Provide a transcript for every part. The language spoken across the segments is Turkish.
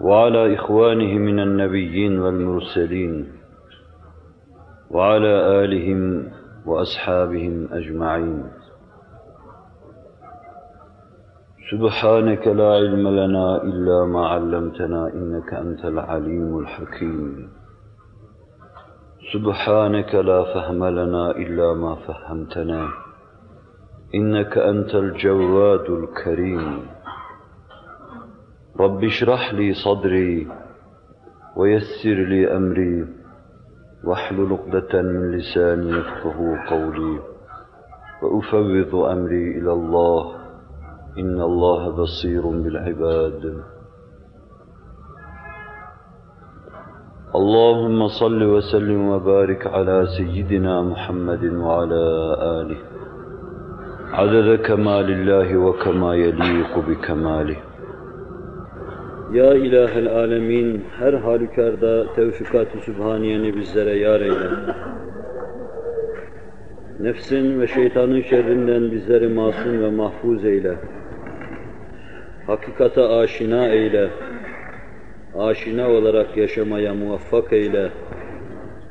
وعلى إخوانه من النبيين والمرسلين وعلى آلهم وأصحابهم أجمعين. سبحانك لا علم لنا إلا ما علمتنا إنك أنت العليم الحكيم. سبحانك لا فهم لنا إلا ما فهمتنا إنك أنت الجواد الكريم. رب اشرح لي صدري ويسر لي أمري واحلل عقدة من لساني يفقه قولي وأفوض أمري إلى الله إن الله بصير بالعباد. اللهم صل وسلم وبارك على سيدنا محمد وعلى آله. عدد كمال الله وكما يليق بكماله. Ya ilahel alemin, her halükarda tevfikat-ı sübhaniyeni bizlere yar eyle. Nefsin ve şeytanın şerrinden bizleri masum ve mahfuz eyle. Hakikata aşina eyle. Aşina olarak yaşamaya muvaffak eyle.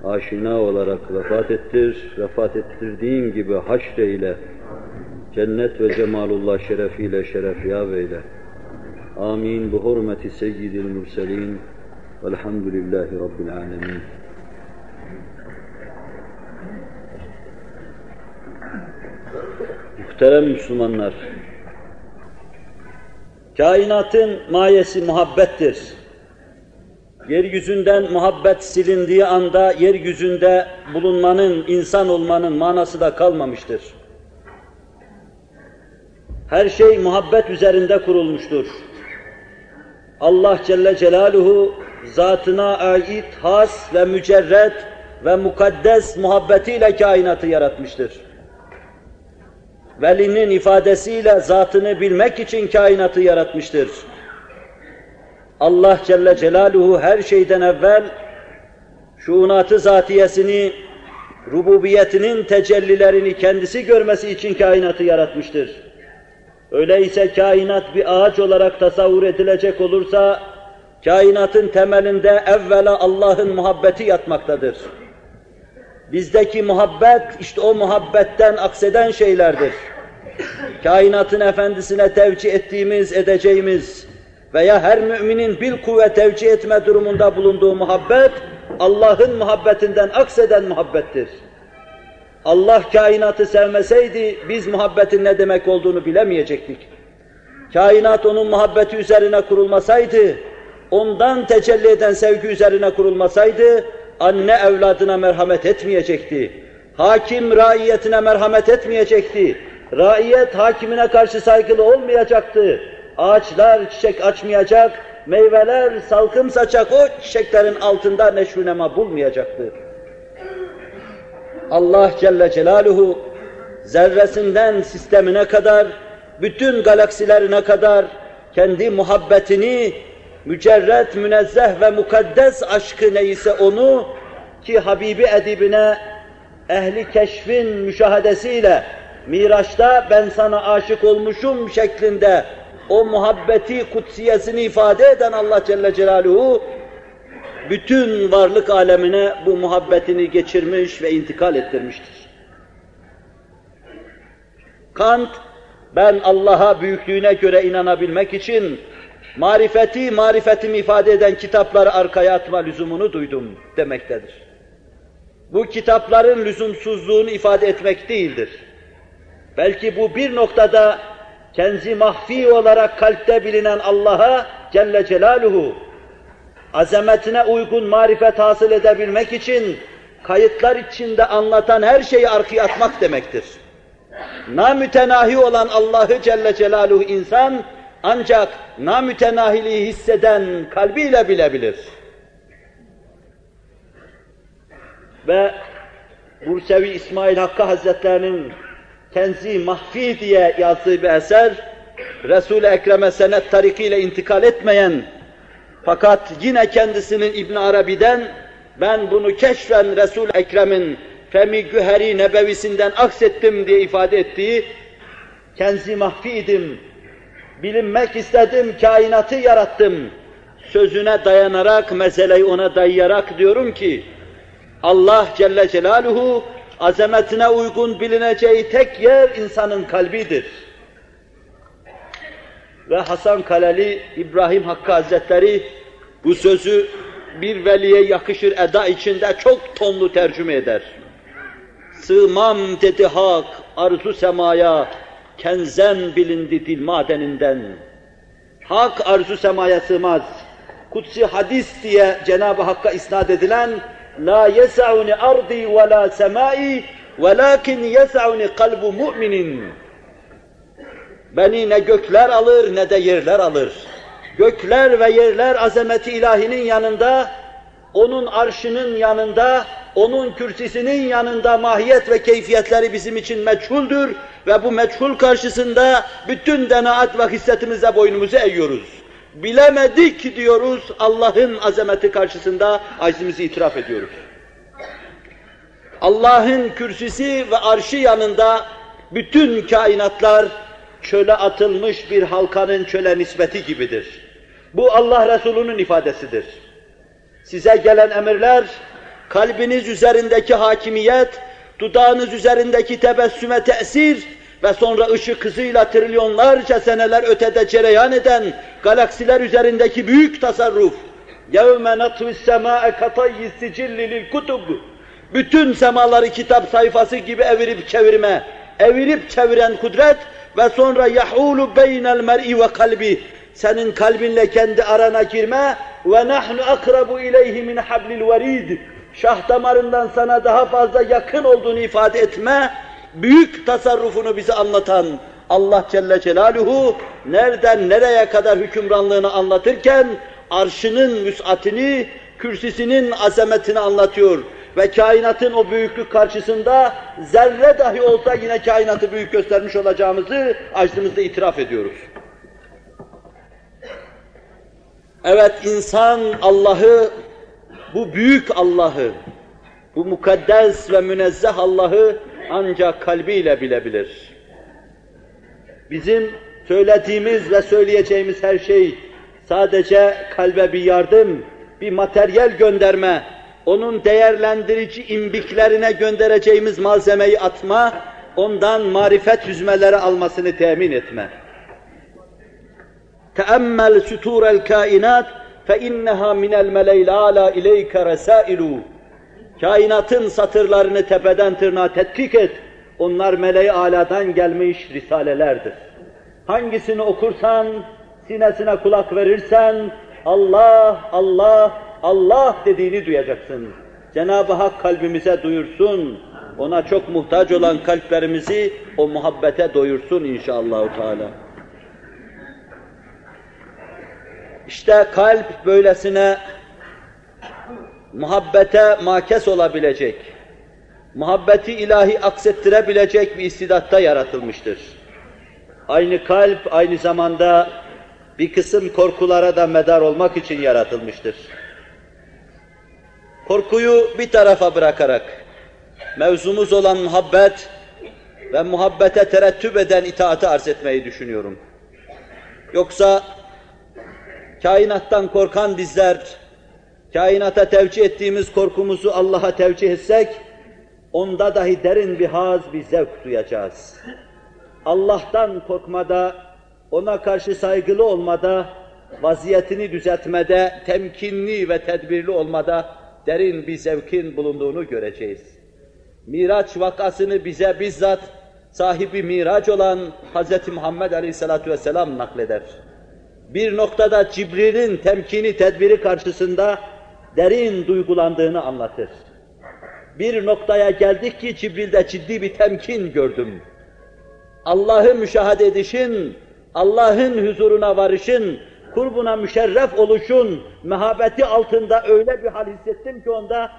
Aşina olarak vefat ettir, vefat ettirdiğin gibi haşreyle. Cennet ve cemalullah şerefiyle şerefyab eyle. Amin. Bu hurmeti seyyidil mürselin. Velhamdülillahi Rabbil alemin. Muhterem Müslümanlar, kainatın mayesi muhabbettir. Yeryüzünden muhabbet silindiği anda yeryüzünde bulunmanın, insan olmanın manası da kalmamıştır. Her şey muhabbet üzerinde kurulmuştur. Allah Celle Celaluhu zatına ait has ve mücerret ve mukaddes muhabbetiyle kainatı yaratmıştır. Velinin ifadesiyle zatını bilmek için kainatı yaratmıştır. Allah Celle Celaluhu her şeyden evvel şuunatı zatiyesini, rububiyetinin tecellilerini kendisi görmesi için kainatı yaratmıştır. Öyleyse kainat bir ağaç olarak tasavvur edilecek olursa, kainatın temelinde evvela Allah'ın muhabbeti yatmaktadır. Bizdeki muhabbet, işte o muhabbetten akseden şeylerdir. Kainatın efendisine tevcih ettiğimiz, edeceğimiz veya her müminin bil kuvvet tevcih etme durumunda bulunduğu muhabbet, Allah'ın muhabbetinden akseden muhabbettir. Allah kainatı sevmeseydi biz muhabbetin ne demek olduğunu bilemeyecektik. Kainat onun muhabbeti üzerine kurulmasaydı, ondan tecelli eden sevgi üzerine kurulmasaydı, anne evladına merhamet etmeyecekti. Hakim raiyetine merhamet etmeyecekti. Raiyet hakimine karşı saygılı olmayacaktı. Ağaçlar çiçek açmayacak, meyveler salkım saçacak, o çiçeklerin altında neşrünema bulmayacaktı. Allah Celle Celaluhu zerresinden sistemine kadar, bütün galaksilerine kadar kendi muhabbetini, mücerret, münezzeh ve mukaddes aşkı neyse onu ki Habibi edibine ehli keşfin müşahadesiyle Miraç'ta ben sana aşık olmuşum şeklinde o muhabbeti kutsiyesini ifade eden Allah Celle Celaluhu bütün varlık alemine bu muhabbetini geçirmiş ve intikal ettirmiştir. Kant, ben Allah'a büyüklüğüne göre inanabilmek için marifeti, marifetimi ifade eden kitapları arkaya atma lüzumunu duydum demektedir. Bu kitapların lüzumsuzluğunu ifade etmek değildir. Belki bu bir noktada kenzi mahfi olarak kalpte bilinen Allah'a Celle Celaluhu azametine uygun marifet hasıl edebilmek için kayıtlar içinde anlatan her şeyi arkaya atmak demektir. Namütenahi olan Allah'ı Celle Celaluhu insan ancak namütenahiliği hisseden kalbiyle bilebilir. ve Bursevi İsmail Hakkı Hazretlerinin Kenzi Mahfi diye yazdığı bir eser, Resul-i Ekrem'e senet tarikiyle intikal etmeyen, fakat yine kendisinin İbn Arabi'den ben bunu keşfen Resul-i Ekrem'in Femi Güheri Nebevisinden aksettim diye ifade ettiği Kenzi mahfiydim, bilinmek istedim, kainatı yarattım. Sözüne dayanarak, meseleyi ona dayayarak diyorum ki, Allah Celle Celaluhu azametine uygun bilineceği tek yer insanın kalbidir. Ve Hasan Kaleli İbrahim Hakkı Hazretleri bu sözü bir veliye yakışır eda içinde çok tonlu tercüme eder. Sığmam dedi hak arzu semaya, kenzen bilindi dil madeninden. Hak arzu semaya sığmaz. Kutsi hadis diye Cenab-ı Hakk'a isnat edilen La yes'uni ardi ve la semai velakin yes'uni kalbu mu'minin. Beni ne gökler alır ne de yerler alır. Gökler ve yerler azameti ilahinin yanında, onun arşının yanında, onun kürsisinin yanında mahiyet ve keyfiyetleri bizim için meçhuldür ve bu meçhul karşısında bütün denaat ve hissetimize boynumuzu eğiyoruz. Bilemedik diyoruz, Allah'ın azameti karşısında aczimizi itiraf ediyoruz. Allah'ın kürsüsü ve arşı yanında bütün kainatlar çöle atılmış bir halkanın çöle nispeti gibidir. Bu Allah Resulü'nün ifadesidir. Size gelen emirler, kalbiniz üzerindeki hakimiyet, dudağınız üzerindeki tebessüme tesir ve sonra ışık hızıyla trilyonlarca seneler ötede cereyan eden galaksiler üzerindeki büyük tasarruf. يَوْمَ نَطْوِ السَّمَاءَ كَطَيِّ السِّجِلِّ لِلْكُتُبِ Bütün semaları kitap sayfası gibi evirip çevirme, evirip çeviren kudret ve sonra yahulu beynel mer'i ve kalbi senin kalbinle kendi arana girme ve nahnu akrabu ileyhi min hablil verid şah damarından sana daha fazla yakın olduğunu ifade etme büyük tasarrufunu bize anlatan Allah Celle Celaluhu nereden nereye kadar hükümranlığını anlatırken arşının müsatini, kürsisinin azametini anlatıyor. Ve kainatın o büyüklük karşısında zerre dahi olsa yine kainatı büyük göstermiş olacağımızı aczımızda itiraf ediyoruz. Evet insan Allah'ı, bu büyük Allah'ı, bu mukaddes ve münezzeh Allah'ı ancak kalbiyle bilebilir. Bizim söylediğimiz ve söyleyeceğimiz her şey sadece kalbe bir yardım, bir materyal gönderme, onun değerlendirici imbiklerine göndereceğimiz malzemeyi atma, ondan marifet hüzmeleri almasını temin etme. تأمل ستور الكائنات فإنها من الملأ الأعلى إليك رسائل Kainatın satırlarını tepeden tırnağa tetkik et. Onlar meleği aladan gelmiş risalelerdir. Hangisini okursan, sinesine kulak verirsen, Allah, Allah, Allah dediğini duyacaksın. Cenab-ı Hak kalbimize duyursun. Ona çok muhtaç olan kalplerimizi o muhabbete doyursun inşallah. Teala. İşte kalp böylesine muhabbete makes olabilecek, muhabbeti ilahi aksettirebilecek bir istidatta yaratılmıştır. Aynı kalp aynı zamanda bir kısım korkulara da medar olmak için yaratılmıştır. Korkuyu bir tarafa bırakarak, mevzumuz olan muhabbet ve muhabbete terettüp eden itaati arz etmeyi düşünüyorum. Yoksa kainattan korkan bizler, kainata tevcih ettiğimiz korkumuzu Allah'a tevcih etsek, onda dahi derin bir haz, bir zevk duyacağız. Allah'tan korkmada, ona karşı saygılı olmada, vaziyetini düzeltmede, temkinli ve tedbirli olmada derin bir zevkin bulunduğunu göreceğiz. Miraç vakasını bize bizzat sahibi miraç olan Hz. Muhammed Aleyhisselatü Vesselam nakleder. Bir noktada Cibril'in temkini, tedbiri karşısında derin duygulandığını anlatır. Bir noktaya geldik ki Cibril'de ciddi bir temkin gördüm. Allah'ı müşahede edişin, Allah'ın huzuruna varışın, kurbuna müşerref oluşun, mehabeti altında öyle bir hal hissettim ki onda,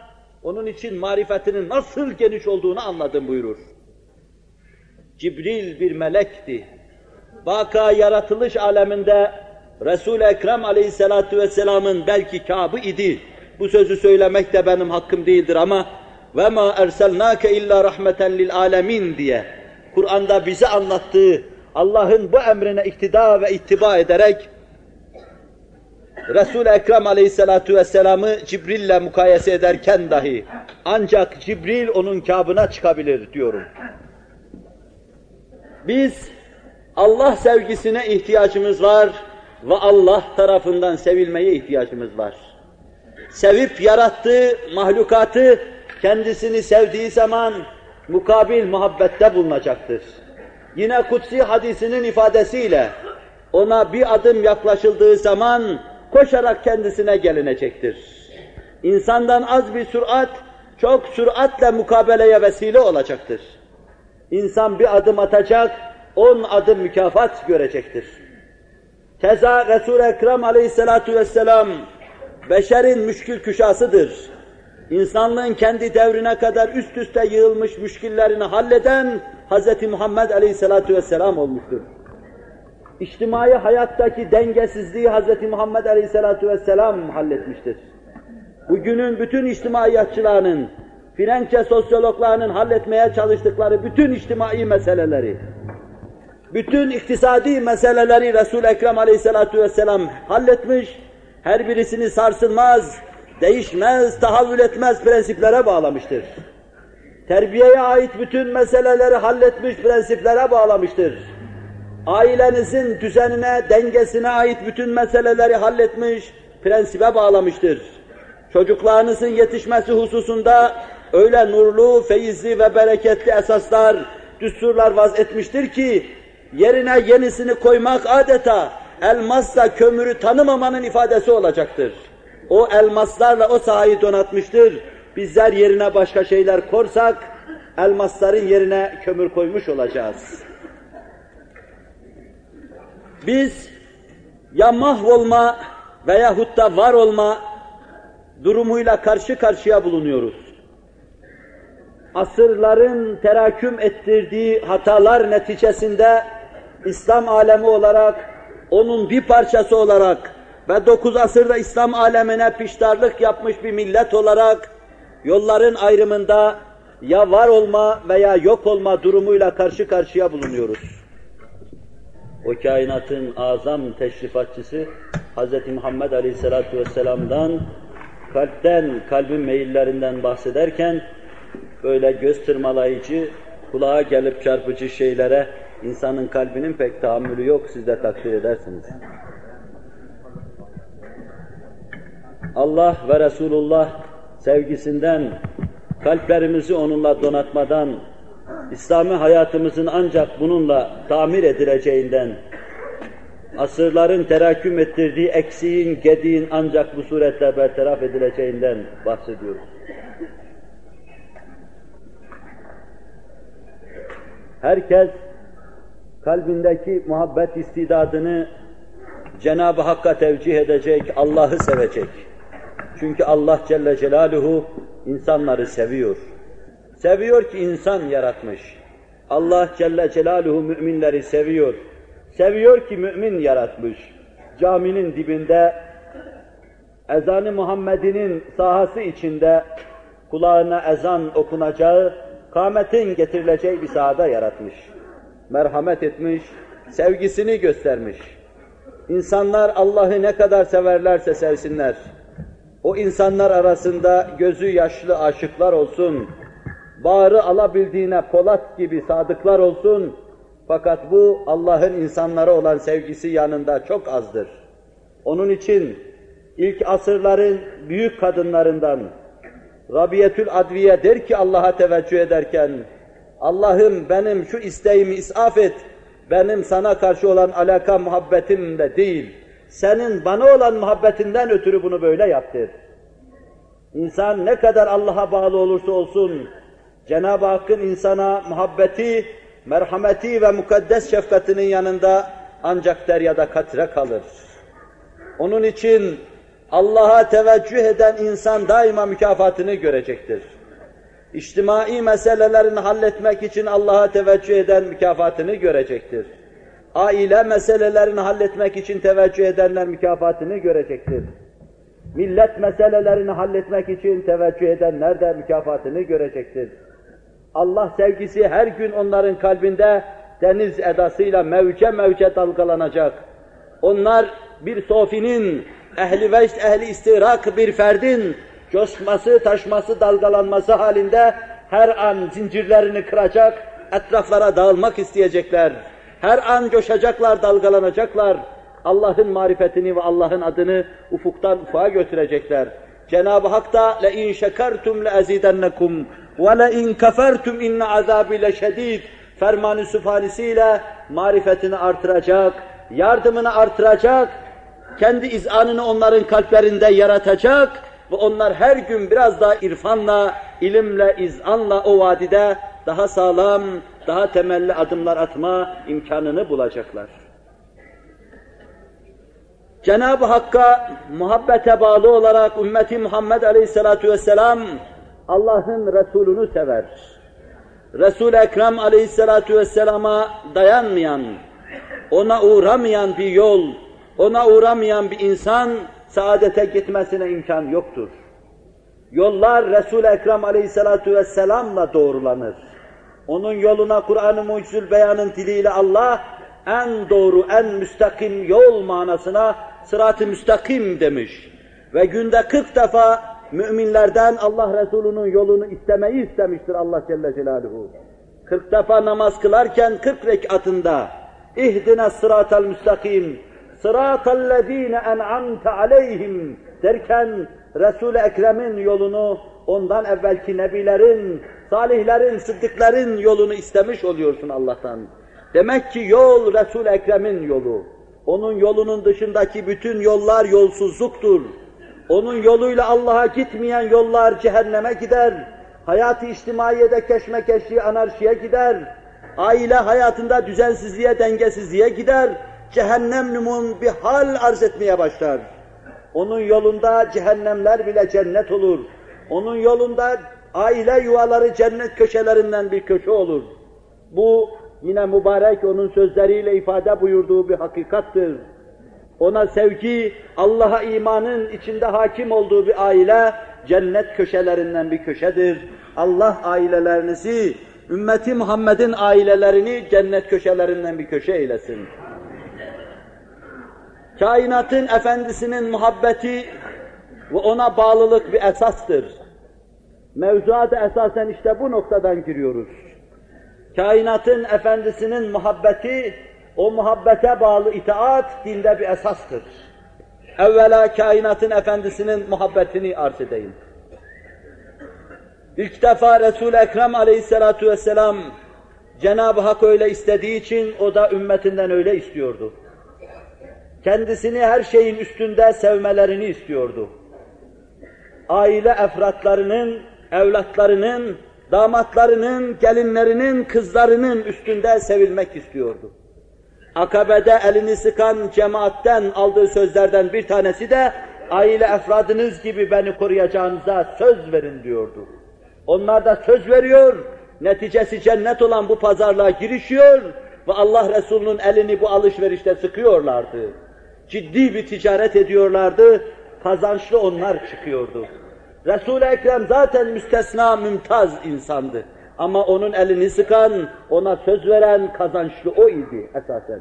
Onun için marifetinin nasıl geniş olduğunu anladım buyurur. Cibril bir melekti. Vaka yaratılış aleminde Resul-i Ekrem aleyhissalatu vesselamın belki kabı idi. Bu sözü söylemek de benim hakkım değildir ama ve ma erselnake illa rahmeten lil alemin diye Kur'an'da bize anlattığı Allah'ın bu emrine iktida ve ittiba ederek Resul-i Ekrem aleyhissalatu vesselam'ı Cibril'le mukayese ederken dahi ancak Cibril onun kabına çıkabilir diyorum. Biz Allah sevgisine ihtiyacımız var ve Allah tarafından sevilmeye ihtiyacımız var. Sevip yarattığı mahlukatı kendisini sevdiği zaman mukabil muhabbette bulunacaktır. Yine kutsi hadisinin ifadesiyle ona bir adım yaklaşıldığı zaman koşarak kendisine gelinecektir. İnsandan az bir sürat, çok süratle mukabeleye vesile olacaktır. İnsan bir adım atacak, on adım mükafat görecektir. Keza Resul-i Ekrem aleyhissalatu vesselam beşerin müşkül küşasıdır. İnsanlığın kendi devrine kadar üst üste yığılmış müşkillerini halleden Hz. Muhammed aleyhissalatu vesselam olmuştur. İçtimai hayattaki dengesizliği Hz. Muhammed aleyhissalatu vesselam halletmiştir. Bugünün bütün içtimaiyatçılarının, Frenkçe sosyologlarının halletmeye çalıştıkları bütün içtimai meseleleri, bütün iktisadi meseleleri Resul-i Ekrem aleyhissalatu vesselam halletmiş, her birisini sarsılmaz, değişmez, tahavül etmez prensiplere bağlamıştır. Terbiyeye ait bütün meseleleri halletmiş prensiplere bağlamıştır. Ailenizin düzenine, dengesine ait bütün meseleleri halletmiş, prensibe bağlamıştır. Çocuklarınızın yetişmesi hususunda öyle nurlu, feyizli ve bereketli esaslar, düsturlar vaz etmiştir ki, yerine yenisini koymak adeta elmasla kömürü tanımamanın ifadesi olacaktır. O elmaslarla o sahayı donatmıştır. Bizler yerine başka şeyler korsak, elmasların yerine kömür koymuş olacağız. Biz ya mahvolma veyahut da var olma durumuyla karşı karşıya bulunuyoruz. Asırların teraküm ettirdiği hatalar neticesinde İslam alemi olarak, onun bir parçası olarak ve dokuz asırda İslam alemine piştarlık yapmış bir millet olarak yolların ayrımında ya var olma veya yok olma durumuyla karşı karşıya bulunuyoruz. O kainatın azam teşrifatçısı Hz. Muhammed Aleyhisselatü Vesselam'dan kalpten, kalbin meyillerinden bahsederken böyle göz tırmalayıcı, kulağa gelip çarpıcı şeylere insanın kalbinin pek tahammülü yok, siz de takdir edersiniz. Allah ve Resulullah sevgisinden, kalplerimizi onunla donatmadan, İslami hayatımızın ancak bununla tamir edileceğinden, asırların teraküm ettirdiği eksiğin, gediğin ancak bu suretle bertaraf edileceğinden bahsediyoruz. Herkes kalbindeki muhabbet istidadını Cenab-ı Hakk'a tevcih edecek, Allah'ı sevecek. Çünkü Allah Celle Celaluhu insanları seviyor. Seviyor ki insan yaratmış. Allah Celle Celaluhu müminleri seviyor. Seviyor ki mümin yaratmış. Caminin dibinde, ezanı Muhammed'inin sahası içinde kulağına ezan okunacağı, kâmetin getirileceği bir sahada yaratmış. Merhamet etmiş, sevgisini göstermiş. İnsanlar Allah'ı ne kadar severlerse sevsinler. O insanlar arasında gözü yaşlı aşıklar olsun, bağrı alabildiğine Polat gibi sadıklar olsun. Fakat bu Allah'ın insanlara olan sevgisi yanında çok azdır. Onun için ilk asırların büyük kadınlarından Rabiyetül Adviye der ki Allah'a teveccüh ederken Allah'ım benim şu isteğimi isaf et, benim sana karşı olan alaka muhabbetim de değil, senin bana olan muhabbetinden ötürü bunu böyle yaptır. İnsan ne kadar Allah'a bağlı olursa olsun, Cenab-ı Hakk'ın insana muhabbeti, merhameti ve mukaddes şefkatinin yanında ancak deryada katre kalır. Onun için Allah'a teveccüh eden insan daima mükafatını görecektir. İçtimai meselelerini halletmek için Allah'a teveccüh eden mükafatını görecektir. Aile meselelerini halletmek için teveccüh edenler mükafatını görecektir. Millet meselelerini halletmek için teveccüh edenler de mükafatını görecektir. Allah sevgisi her gün onların kalbinde deniz edasıyla mevce mevce dalgalanacak. Onlar bir sofinin, ehli vecd, ehli istirak bir ferdin coşması, taşması, dalgalanması halinde her an zincirlerini kıracak, etraflara dağılmak isteyecekler. Her an coşacaklar, dalgalanacaklar. Allah'ın marifetini ve Allah'ın adını ufuktan ufağa götürecekler. Cenab-ı Hak da لَاِنْ شَكَرْتُمْ لَاَزِيدَنَّكُمْ وَلَاِنْ كَفَرْتُمْ اِنَّ عَذَابِ لَشَد۪يدٍ Ferman-ı süfanisiyle marifetini artıracak, yardımını artıracak, kendi izanını onların kalplerinde yaratacak ve onlar her gün biraz daha irfanla, ilimle, izanla o vadide daha sağlam, daha temelli adımlar atma imkanını bulacaklar. Cenab-ı Hakk'a muhabbete bağlı olarak ümmeti Muhammed Aleyhisselatü Vesselam Allah'ın Resulünü sever. Resul-i Ekrem Aleyhisselatü Vesselam'a dayanmayan, ona uğramayan bir yol, ona uğramayan bir insan saadete gitmesine imkan yoktur. Yollar Resul-i Ekrem Aleyhisselatü Vesselam'la doğrulanır. Onun yoluna Kur'an-ı Mucizül Beyan'ın diliyle Allah en doğru, en müstakim yol manasına sırat-ı müstakim demiş. Ve günde 40 defa müminlerden Allah Resulü'nün yolunu istemeyi istemiştir Allah Celle Celaluhu. 40 defa namaz kılarken 40 rekatında ihdine sıratel müstakim sıratellezine en'amte aleyhim derken Resul-i Ekrem'in yolunu ondan evvelki nebilerin, salihlerin, sıddıkların yolunu istemiş oluyorsun Allah'tan. Demek ki yol Resul-i Ekrem'in yolu. Onun yolunun dışındaki bütün yollar yolsuzluktur. Onun yoluyla Allah'a gitmeyen yollar cehenneme gider. Hayat-ı içtimaiyede keşmekeşliği, anarşiye gider. Aile hayatında düzensizliğe, dengesizliğe gider. Cehennem numun bir hal arz etmeye başlar. Onun yolunda cehennemler bile cennet olur. Onun yolunda aile yuvaları cennet köşelerinden bir köşe olur. Bu yine mübarek onun sözleriyle ifade buyurduğu bir hakikattır. Ona sevgi, Allah'a imanın içinde hakim olduğu bir aile, cennet köşelerinden bir köşedir. Allah ailelerinizi, ümmeti Muhammed'in ailelerini cennet köşelerinden bir köşe eylesin. Kainatın efendisinin muhabbeti ve ona bağlılık bir esastır. Mevzuata esasen işte bu noktadan giriyoruz. Kainatın efendisinin muhabbeti, o muhabbete bağlı itaat dinde bir esastır. Evvela kainatın efendisinin muhabbetini arz edeyim. İlk defa Resul-i Ekrem aleyhissalatu vesselam Cenab-ı Hak öyle istediği için o da ümmetinden öyle istiyordu. Kendisini her şeyin üstünde sevmelerini istiyordu. Aile efratlarının, evlatlarının, damatlarının, gelinlerinin, kızlarının üstünde sevilmek istiyordu. Akabe'de elini sıkan cemaatten aldığı sözlerden bir tanesi de aile efradınız gibi beni koruyacağınıza söz verin diyordu. Onlar da söz veriyor, neticesi cennet olan bu pazarlığa girişiyor ve Allah Resulü'nün elini bu alışverişte sıkıyorlardı. Ciddi bir ticaret ediyorlardı, kazançlı onlar çıkıyordu. Resul-i Ekrem zaten müstesna, mümtaz insandı. Ama onun elini sıkan, ona söz veren kazançlı o idi esasen.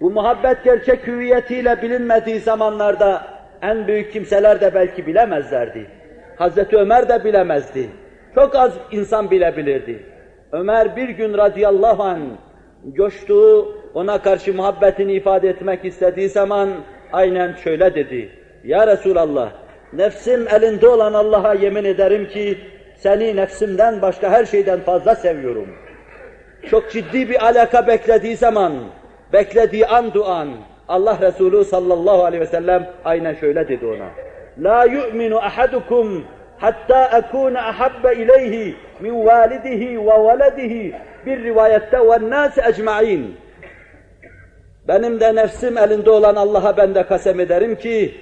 Bu muhabbet gerçek hüviyetiyle bilinmediği zamanlarda en büyük kimseler de belki bilemezlerdi. Hazreti Ömer de bilemezdi. Çok az insan bilebilirdi. Ömer bir gün radıyallahu anh coştuğu, ona karşı muhabbetini ifade etmek istediği zaman aynen şöyle dedi. Ya Resulallah, nefsim elinde olan Allah'a yemin ederim ki seni nefsimden başka her şeyden fazla seviyorum. Çok ciddi bir alaka beklediği zaman, beklediği an duan, Allah Resulü sallallahu aleyhi ve sellem aynen şöyle dedi ona. La yu'minu ahadukum hatta akuna ahabba ileyhi min validihi ve veledihi bir rivayette ve nâs ecma'in. Benim de nefsim elinde olan Allah'a ben de kasem ederim ki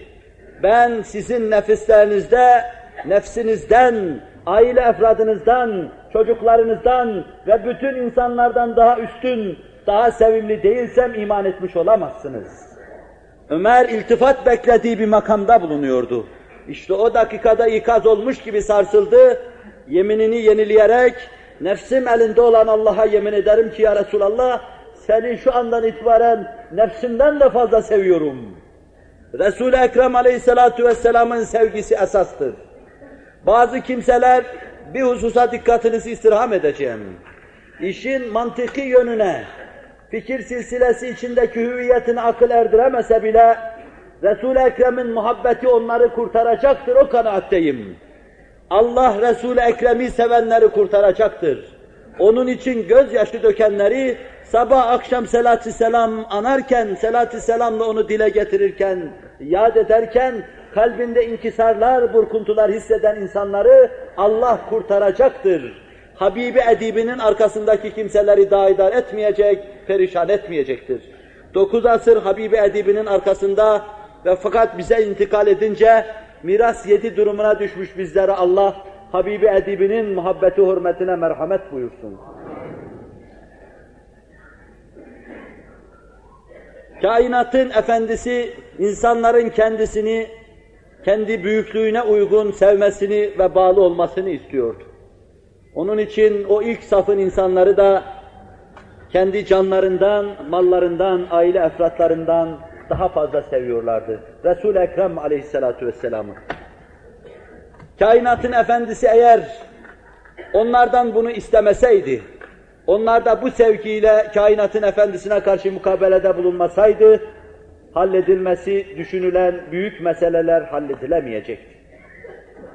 Ben sizin nefislerinizde, nefsinizden, aile efradınızdan, çocuklarınızdan ve bütün insanlardan daha üstün, daha sevimli değilsem iman etmiş olamazsınız. Ömer iltifat beklediği bir makamda bulunuyordu. İşte o dakikada ikaz olmuş gibi sarsıldı, yeminini yenileyerek, nefsim elinde olan Allah'a yemin ederim ki ya Resulallah, seni şu andan itibaren nefsimden de fazla seviyorum. Resul-i Ekrem aleyhissalatu vesselamın sevgisi esastır. Bazı kimseler bir hususa dikkatinizi istirham edeceğim. İşin mantıki yönüne, fikir silsilesi içindeki hüviyetini akıl erdiremese bile Resul-i Ekrem'in muhabbeti onları kurtaracaktır o kanaatteyim. Allah Resul-i Ekrem'i sevenleri kurtaracaktır. Onun için gözyaşı dökenleri sabah akşam selatü selam anarken, selatü selamla onu dile getirirken, yad ederken kalbinde inkisarlar, burkuntular hisseden insanları Allah kurtaracaktır. Habibi edibinin arkasındaki kimseleri daidar etmeyecek, perişan etmeyecektir. Dokuz asır Habibi edibinin arkasında ve fakat bize intikal edince miras yedi durumuna düşmüş bizlere Allah Habibi edibinin muhabbeti hürmetine merhamet buyursun. Kainatın efendisi insanların kendisini kendi büyüklüğüne uygun sevmesini ve bağlı olmasını istiyordu. Onun için o ilk safın insanları da kendi canlarından, mallarından, aile efratlarından daha fazla seviyorlardı. Resul-i Ekrem aleyhissalatu vesselam'ı. Kainatın efendisi eğer onlardan bunu istemeseydi, onlar da bu sevgiyle kainatın efendisine karşı mukabelede bulunmasaydı, halledilmesi düşünülen büyük meseleler halledilemeyecekti.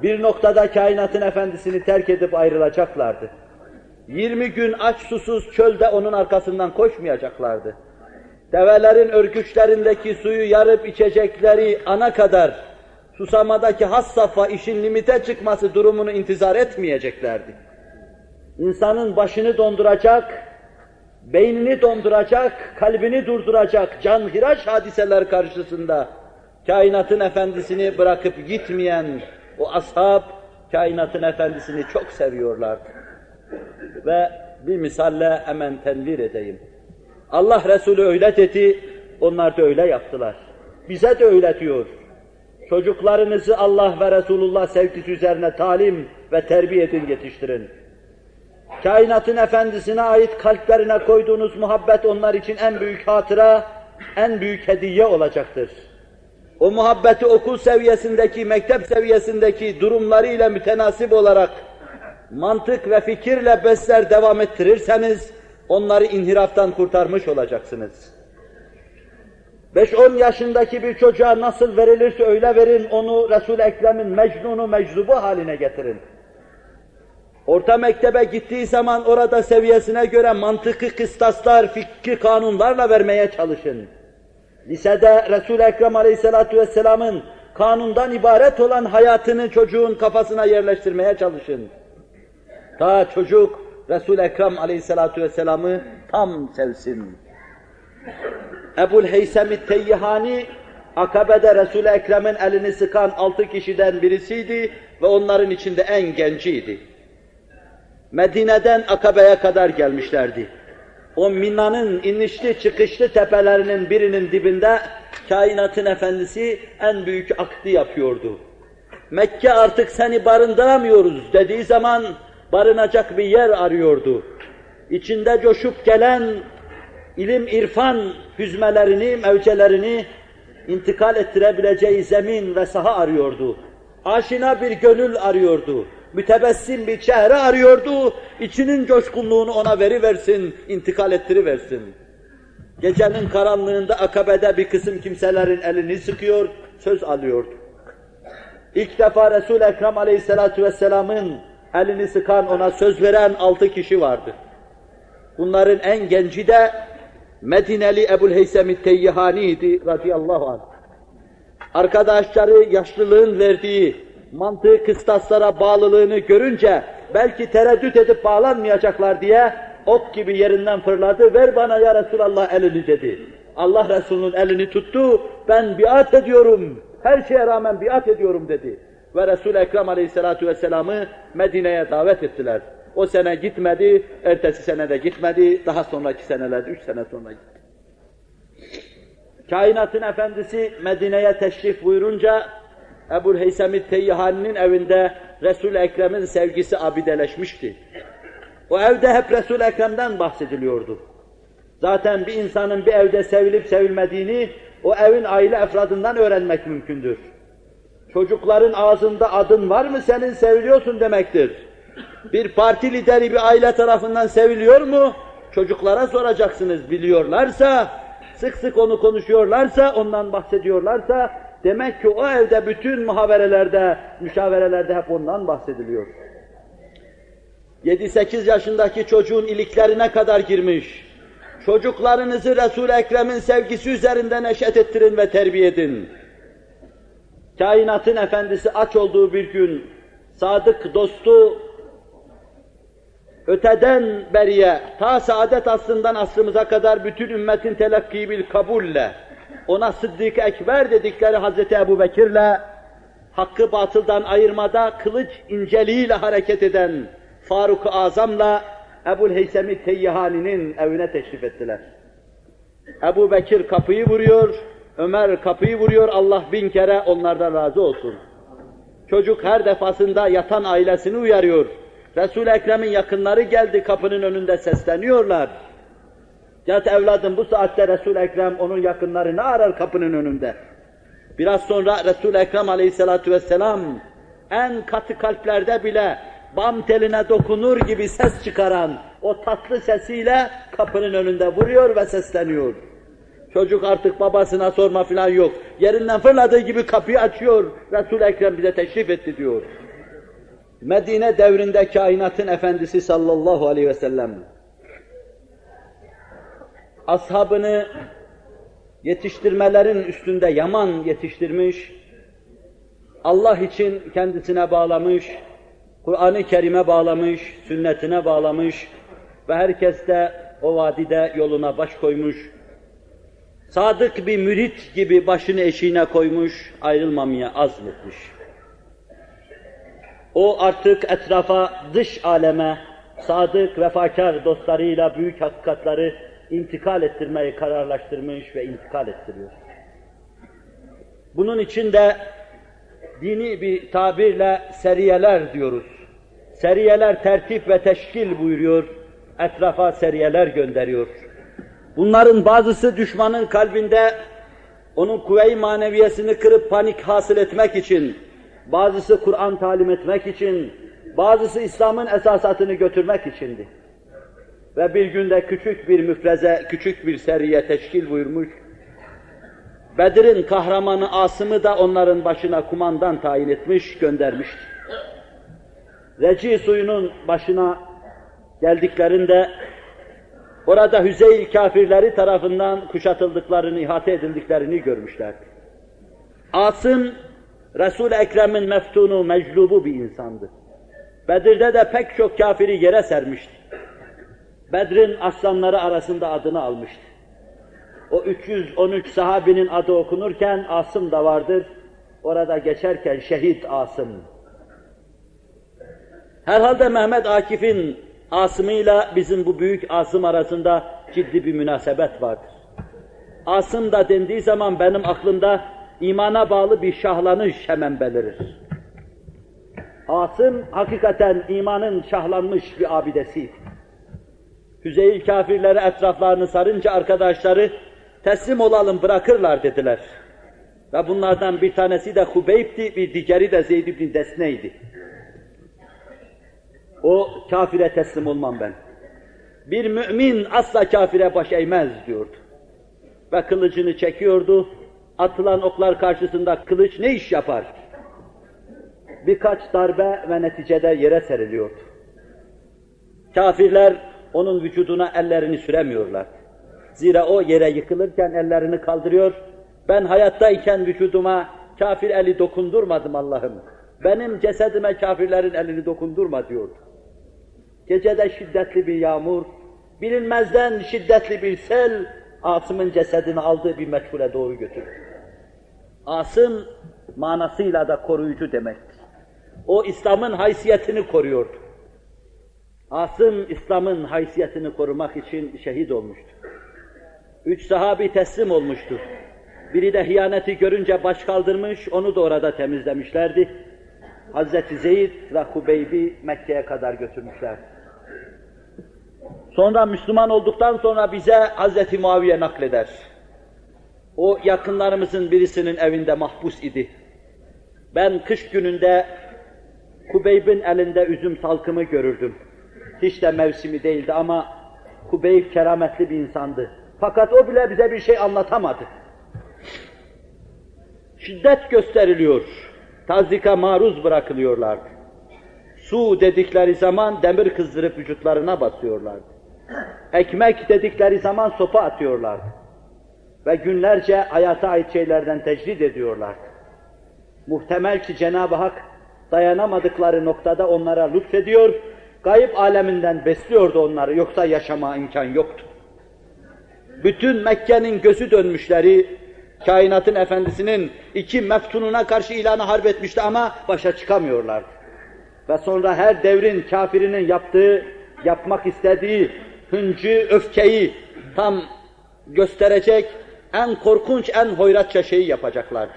Bir noktada kainatın efendisini terk edip ayrılacaklardı. 20 gün aç susuz çölde onun arkasından koşmayacaklardı. Develerin örgüçlerindeki suyu yarıp içecekleri ana kadar susamadaki has safha işin limite çıkması durumunu intizar etmeyeceklerdi. İnsanın başını donduracak, beynini donduracak, kalbini durduracak canhiraş hadiseler karşısında kainatın efendisini bırakıp gitmeyen o ashab kainatın efendisini çok seviyorlardı. Ve bir misalle hemen tenvir edeyim. Allah Resulü öyle dedi, onlar da öyle yaptılar. Bize de öyle diyor. Çocuklarınızı Allah ve Resulullah sevgisi üzerine talim ve terbiye edin, yetiştirin. Kainatın efendisine ait kalplerine koyduğunuz muhabbet onlar için en büyük hatıra, en büyük hediye olacaktır. O muhabbeti okul seviyesindeki, mektep seviyesindeki durumlarıyla mütenasip olarak mantık ve fikirle besler devam ettirirseniz onları inhiraftan kurtarmış olacaksınız. 5-10 yaşındaki bir çocuğa nasıl verilirse öyle verin, onu Resul-i Ekrem'in mecnunu, meczubu haline getirin. Orta mektebe gittiği zaman orada seviyesine göre mantıklı kıstaslar, fikri kanunlarla vermeye çalışın. Lisede Resul-i Ekrem Aleyhisselatü Vesselam'ın kanundan ibaret olan hayatını çocuğun kafasına yerleştirmeye çalışın. Ta çocuk Resul-i Ekrem Aleyhisselatü Vesselam'ı tam sevsin. Ebul Heysem-i Teyyihani Akabe'de Resul-i Ekrem'in elini sıkan altı kişiden birisiydi ve onların içinde en genciydi. Medine'den Akabe'ye kadar gelmişlerdi. O Mina'nın inişli çıkışlı tepelerinin birinin dibinde kainatın efendisi en büyük akdi yapıyordu. Mekke artık seni barındıramıyoruz dediği zaman barınacak bir yer arıyordu. İçinde coşup gelen ilim irfan hüzmelerini, mevcelerini intikal ettirebileceği zemin ve saha arıyordu. Aşina bir gönül arıyordu mütebessim bir çehre arıyordu, içinin coşkunluğunu ona veriversin, intikal ettiriversin. Gecenin karanlığında akabede bir kısım kimselerin elini sıkıyor, söz alıyordu. İlk defa Resul-i Ekrem aleyhissalatu vesselamın elini sıkan, ona söz veren altı kişi vardı. Bunların en genci de Medineli Ebu'l-Heysem-i Teyyihani'ydi radıyallahu anh. Arkadaşları yaşlılığın verdiği mantığı kıstaslara bağlılığını görünce belki tereddüt edip bağlanmayacaklar diye ok gibi yerinden fırladı, ver bana ya Resulallah elini dedi. Allah Resulü'nün elini tuttu, ben biat ediyorum, Her şeye rağmen biat ediyorum dedi. Ve Resul-i Ekrem Aleyhisselatü Vesselam'ı Medine'ye davet ettiler. O sene gitmedi, ertesi sene de gitmedi, daha sonraki senelerde, üç sene sonra gitti. Kainatın efendisi Medine'ye teşrif buyurunca Ebu Heysem-i Teyyihani'nin evinde Resul-i Ekrem'in sevgisi abideleşmişti. O evde hep Resul-i Ekrem'den bahsediliyordu. Zaten bir insanın bir evde sevilip sevilmediğini o evin aile efradından öğrenmek mümkündür. Çocukların ağzında adın var mı senin seviliyorsun demektir. Bir parti lideri bir aile tarafından seviliyor mu? Çocuklara soracaksınız biliyorlarsa, sık sık onu konuşuyorlarsa, ondan bahsediyorlarsa demek ki o evde bütün muhaberelerde, müşaverelerde hep ondan bahsediliyor. 7-8 yaşındaki çocuğun iliklerine kadar girmiş. Çocuklarınızı Resul-i Ekrem'in sevgisi üzerinde neşet ettirin ve terbiye edin. Kainatın efendisi aç olduğu bir gün sadık dostu öteden beriye ta saadet asrından asrımıza kadar bütün ümmetin telakki bil kabulle ona Sıddık Ekber dedikleri Hazreti Ebu Bekir'le hakkı batıldan ayırmada kılıç inceliğiyle hareket eden Faruk-ı Azam'la Ebu Heysem-i Teyyihani'nin evine teşrif ettiler. Ebu Bekir kapıyı vuruyor, Ömer kapıyı vuruyor, Allah bin kere onlardan razı olsun. Çocuk her defasında yatan ailesini uyarıyor. Resul-i Ekrem'in yakınları geldi kapının önünde sesleniyorlar. Yat evladım bu saatte Resul-i Ekrem onun yakınları ne arar kapının önünde? Biraz sonra Resul-i Ekrem aleyhissalatu vesselam en katı kalplerde bile bam teline dokunur gibi ses çıkaran o tatlı sesiyle kapının önünde vuruyor ve sesleniyor. Çocuk artık babasına sorma falan yok. Yerinden fırladığı gibi kapıyı açıyor. Resul-i Ekrem bize teşrif etti diyor. Medine devrinde kainatın efendisi sallallahu aleyhi ve sellem ashabını yetiştirmelerin üstünde yaman yetiştirmiş, Allah için kendisine bağlamış, Kur'an-ı Kerim'e bağlamış, sünnetine bağlamış ve herkes de o vadide yoluna baş koymuş, sadık bir mürit gibi başını eşiğine koymuş, ayrılmamaya azmetmiş. O artık etrafa, dış aleme, sadık, vefakar dostlarıyla büyük hakikatları intikal ettirmeyi kararlaştırmış ve intikal ettiriyor. Bunun için de dini bir tabirle seriyeler diyoruz. Seriyeler tertip ve teşkil buyuruyor, etrafa seriyeler gönderiyor. Bunların bazısı düşmanın kalbinde onun kuvve-i maneviyesini kırıp panik hasıl etmek için, bazısı Kur'an talim etmek için, bazısı İslam'ın esasatını götürmek içindi. Ve bir günde küçük bir müfreze, küçük bir seriye teşkil buyurmuş. Bedir'in kahramanı Asım'ı da onların başına kumandan tayin etmiş, göndermişti. Reci suyunun başına geldiklerinde orada Hüzeyl kafirleri tarafından kuşatıldıklarını, ihate edildiklerini görmüşlerdi. Asım, Resul-i Ekrem'in meftunu, meclubu bir insandı. Bedir'de de pek çok kafiri yere sermişti. Bedr'in aslanları arasında adını almıştı. O 313 sahabinin adı okunurken Asım da vardır. Orada geçerken şehit Asım. Herhalde Mehmet Akif'in Asım'ıyla bizim bu büyük Asım arasında ciddi bir münasebet vardır. Asım da dendiği zaman benim aklımda imana bağlı bir şahlanış hemen belirir. Asım hakikaten imanın şahlanmış bir abidesiydi. Hüzeyl kafirleri etraflarını sarınca arkadaşları teslim olalım bırakırlar dediler. Ve bunlardan bir tanesi de Hubeyb'ti, bir diğeri de Zeyd ibn Desne'ydi. O kafire teslim olmam ben. Bir mümin asla kafire baş eğmez diyordu. Ve kılıcını çekiyordu. Atılan oklar karşısında kılıç ne iş yapar? Birkaç darbe ve neticede yere seriliyordu. Kafirler onun vücuduna ellerini süremiyorlar. Zira o yere yıkılırken ellerini kaldırıyor, ben hayattayken vücuduma kafir eli dokundurmadım Allah'ım. Benim cesedime kafirlerin elini dokundurma diyordu. Gecede şiddetli bir yağmur, bilinmezden şiddetli bir sel, Asım'ın cesedini aldığı bir meçhule doğru götürdü. Asım manasıyla da koruyucu demektir. O İslam'ın haysiyetini koruyordu. Asım İslam'ın haysiyetini korumak için şehit olmuştu. Üç sahabi teslim olmuştu. Biri de hıyaneti görünce baş kaldırmış, onu da orada temizlemişlerdi. Hazreti Zeyd ve Hubeyb'i Mekke'ye kadar götürmüşler. Sonra Müslüman olduktan sonra bize Hazreti Muaviye nakleder. O yakınlarımızın birisinin evinde mahpus idi. Ben kış gününde Kubeyb'in elinde üzüm salkımı görürdüm. Hiç de mevsimi değildi ama Kubeyb kerametli bir insandı. Fakat o bile bize bir şey anlatamadı. Şiddet gösteriliyor. Tazika maruz bırakılıyorlardı. Su dedikleri zaman demir kızdırıp vücutlarına basıyorlardı. Ekmek dedikleri zaman sopa atıyorlardı. Ve günlerce hayata ait şeylerden tecrid ediyorlardı. Muhtemel ki Cenab-ı Hak dayanamadıkları noktada onlara lütfediyor, gayip aleminden besliyordu onları, yoksa yaşama imkan yoktu. Bütün Mekke'nin gözü dönmüşleri, kainatın efendisinin iki meftununa karşı ilanı harp etmişti ama başa çıkamıyorlardı. Ve sonra her devrin kafirinin yaptığı, yapmak istediği hıncı, öfkeyi tam gösterecek, en korkunç, en hoyratça şeyi yapacaklardı.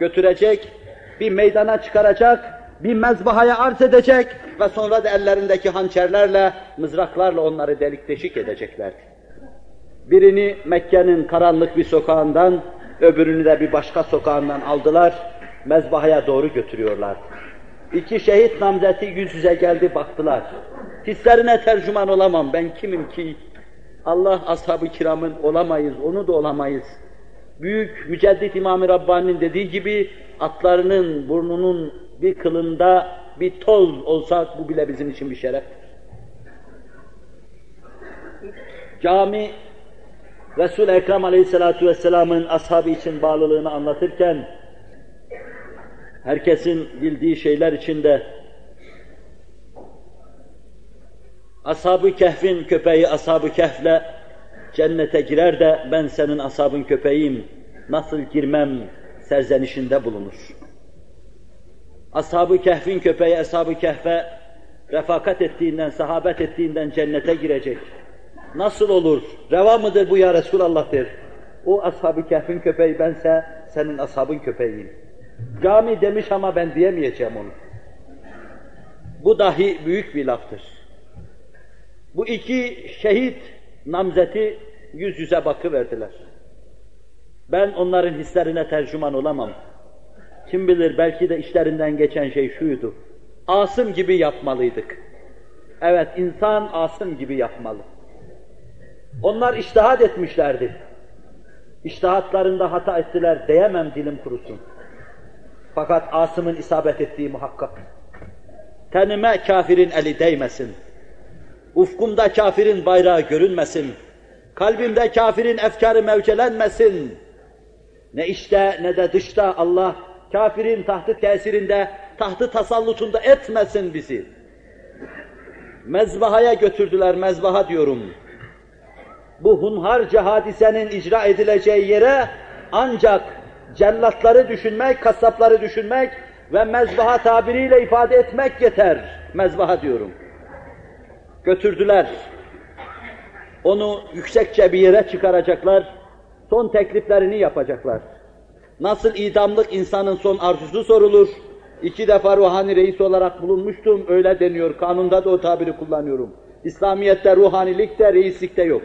Götürecek, bir meydana çıkaracak, bir mezbahaya arz edecek ve sonra da ellerindeki hançerlerle, mızraklarla onları delik deşik edeceklerdi. Birini Mekke'nin karanlık bir sokağından, öbürünü de bir başka sokağından aldılar, mezbahaya doğru götürüyorlar. İki şehit namzeti yüz yüze geldi baktılar. Hislerine tercüman olamam, ben kimim ki? Allah ashab-ı kiramın olamayız, onu da olamayız. Büyük müceddit İmam-ı Rabbani'nin dediği gibi atlarının burnunun bir kılında bir toz olsak bu bile bizim için bir şereftir. Cami Resul-i Ekrem Aleyhisselatü Vesselam'ın ashabı için bağlılığını anlatırken herkesin bildiği şeyler içinde Ashab-ı Kehf'in köpeği Ashab-ı Kehf'le cennete girer de ben senin ashabın köpeğiyim, nasıl girmem serzenişinde bulunur. Ashab-ı Kehf'in köpeği Ashab-ı Kehf'e refakat ettiğinden, sahabet ettiğinden cennete girecek. Nasıl olur? Reva mıdır bu ya Resulallah der. O ashab-ı kehfin köpeği bense senin ashabın köpeğiyim. Cami demiş ama ben diyemeyeceğim onu. Bu dahi büyük bir laftır. Bu iki şehit namzeti yüz yüze bakıverdiler. Ben onların hislerine tercüman olamam. Kim bilir belki de işlerinden geçen şey şuydu. Asım gibi yapmalıydık. Evet insan Asım gibi yapmalı. Onlar iştihat etmişlerdi. İştihatlarında hata ettiler diyemem dilim kurusun. Fakat Asım'ın isabet ettiği muhakkak. Tenime kafirin eli değmesin. Ufkumda kafirin bayrağı görünmesin. Kalbimde kafirin efkarı mevcelenmesin. Ne içte ne de dışta Allah kafirin tahtı tesirinde, tahtı tasallutunda etmesin bizi. Mezbahaya götürdüler, mezbaha diyorum bu hunharca hadisenin icra edileceği yere ancak cellatları düşünmek, kasapları düşünmek ve mezbaha tabiriyle ifade etmek yeter. Mezbaha diyorum. Götürdüler. Onu yüksekçe bir yere çıkaracaklar. Son tekliflerini yapacaklar. Nasıl idamlık insanın son arzusu sorulur. İki defa ruhani reis olarak bulunmuştum. Öyle deniyor. Kanunda da o tabiri kullanıyorum. İslamiyet'te ruhanilikte, reislikte yok.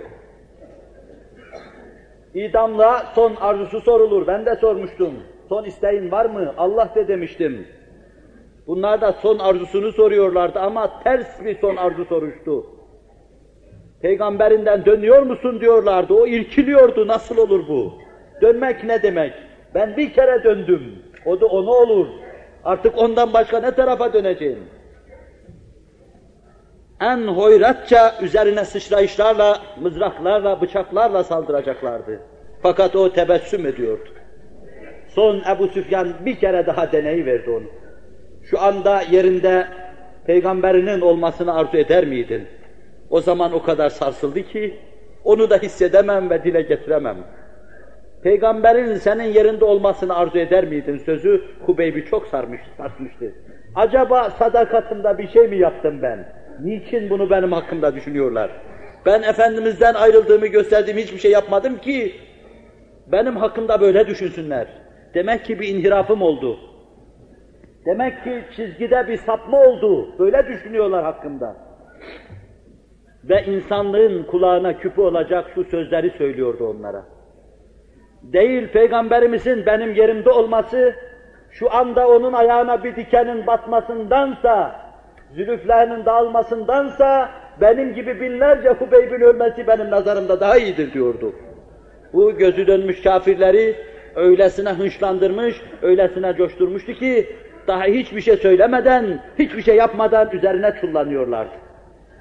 İdamla son arzusu sorulur. Ben de sormuştum. Son isteğin var mı? Allah de demiştim. Bunlar da son arzusunu soruyorlardı ama ters bir son arzu soruştu. Peygamberinden dönüyor musun diyorlardı. O irkiliyordu. Nasıl olur bu? Dönmek ne demek? Ben bir kere döndüm. O da onu olur. Artık ondan başka ne tarafa döneceğim? en hoyratça üzerine sıçrayışlarla, mızraklarla, bıçaklarla saldıracaklardı. Fakat o tebessüm ediyordu. Son Ebu Süfyan bir kere daha deneyi verdi onu. Şu anda yerinde peygamberinin olmasını arzu eder miydin? O zaman o kadar sarsıldı ki onu da hissedemem ve dile getiremem. Peygamberin senin yerinde olmasını arzu eder miydin sözü Hubeyb'i çok sarmış, sarsmıştı. Acaba sadakatımda bir şey mi yaptım ben? Niçin bunu benim hakkımda düşünüyorlar? Ben Efendimiz'den ayrıldığımı gösterdiğim hiçbir şey yapmadım ki benim hakkımda böyle düşünsünler. Demek ki bir inhirafım oldu. Demek ki çizgide bir sapma oldu. Böyle düşünüyorlar hakkımda. Ve insanlığın kulağına küpü olacak şu sözleri söylüyordu onlara. Değil Peygamberimizin benim yerimde olması, şu anda onun ayağına bir dikenin batmasındansa, zülüflerinin dağılmasındansa, benim gibi binlerce Hubeyb'in ölmesi benim nazarımda daha iyidir diyordu. Bu gözü dönmüş kafirleri öylesine hınçlandırmış, öylesine coşturmuştu ki, daha hiçbir şey söylemeden, hiçbir şey yapmadan üzerine çullanıyorlardı.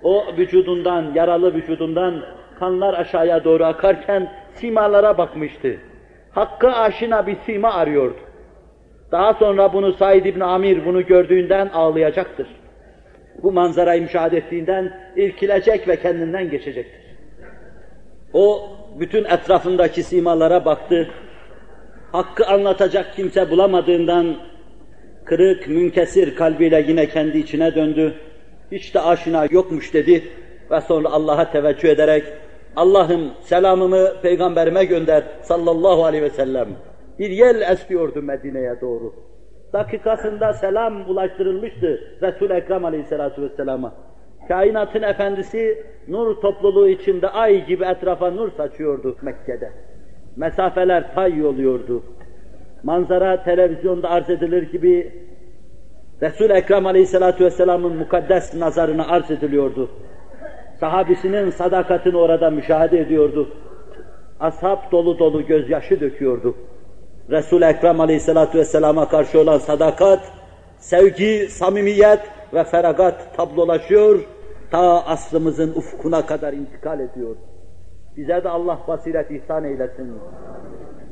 O vücudundan, yaralı vücudundan kanlar aşağıya doğru akarken simalara bakmıştı. Hakkı aşina bir sima arıyordu. Daha sonra bunu Said İbni Amir bunu gördüğünden ağlayacaktır. Bu manzarayı müşahede ettiğinden irkilecek ve kendinden geçecektir. O bütün etrafındaki simalara baktı. Hakkı anlatacak kimse bulamadığından kırık, münkesir kalbiyle yine kendi içine döndü. Hiç de aşina yokmuş dedi ve sonra Allah'a teveccüh ederek Allah'ım selamımı peygamberime gönder sallallahu aleyhi ve sellem. Bir yel esiyordu Medine'ye doğru. Dakikasında selam ulaştırılmıştı Resul-i Ekrem aleyhissalatu vesselama. Kainatın efendisi nur topluluğu içinde ay gibi etrafa nur saçıyordu Mekke'de. Mesafeler tay oluyordu. Manzara televizyonda arz edilir gibi Resul-i Ekrem aleyhissalatu vesselamın mukaddes nazarına arz ediliyordu. Sahabisinin sadakatini orada müşahede ediyordu. Ashab dolu dolu gözyaşı döküyordu. Resul-i Ekrem aleyhissalatu vesselama karşı olan sadakat, sevgi, samimiyet ve feragat tablolaşıyor, ta aslımızın ufkuna kadar intikal ediyor. Bize de Allah basiret ihsan eylesin.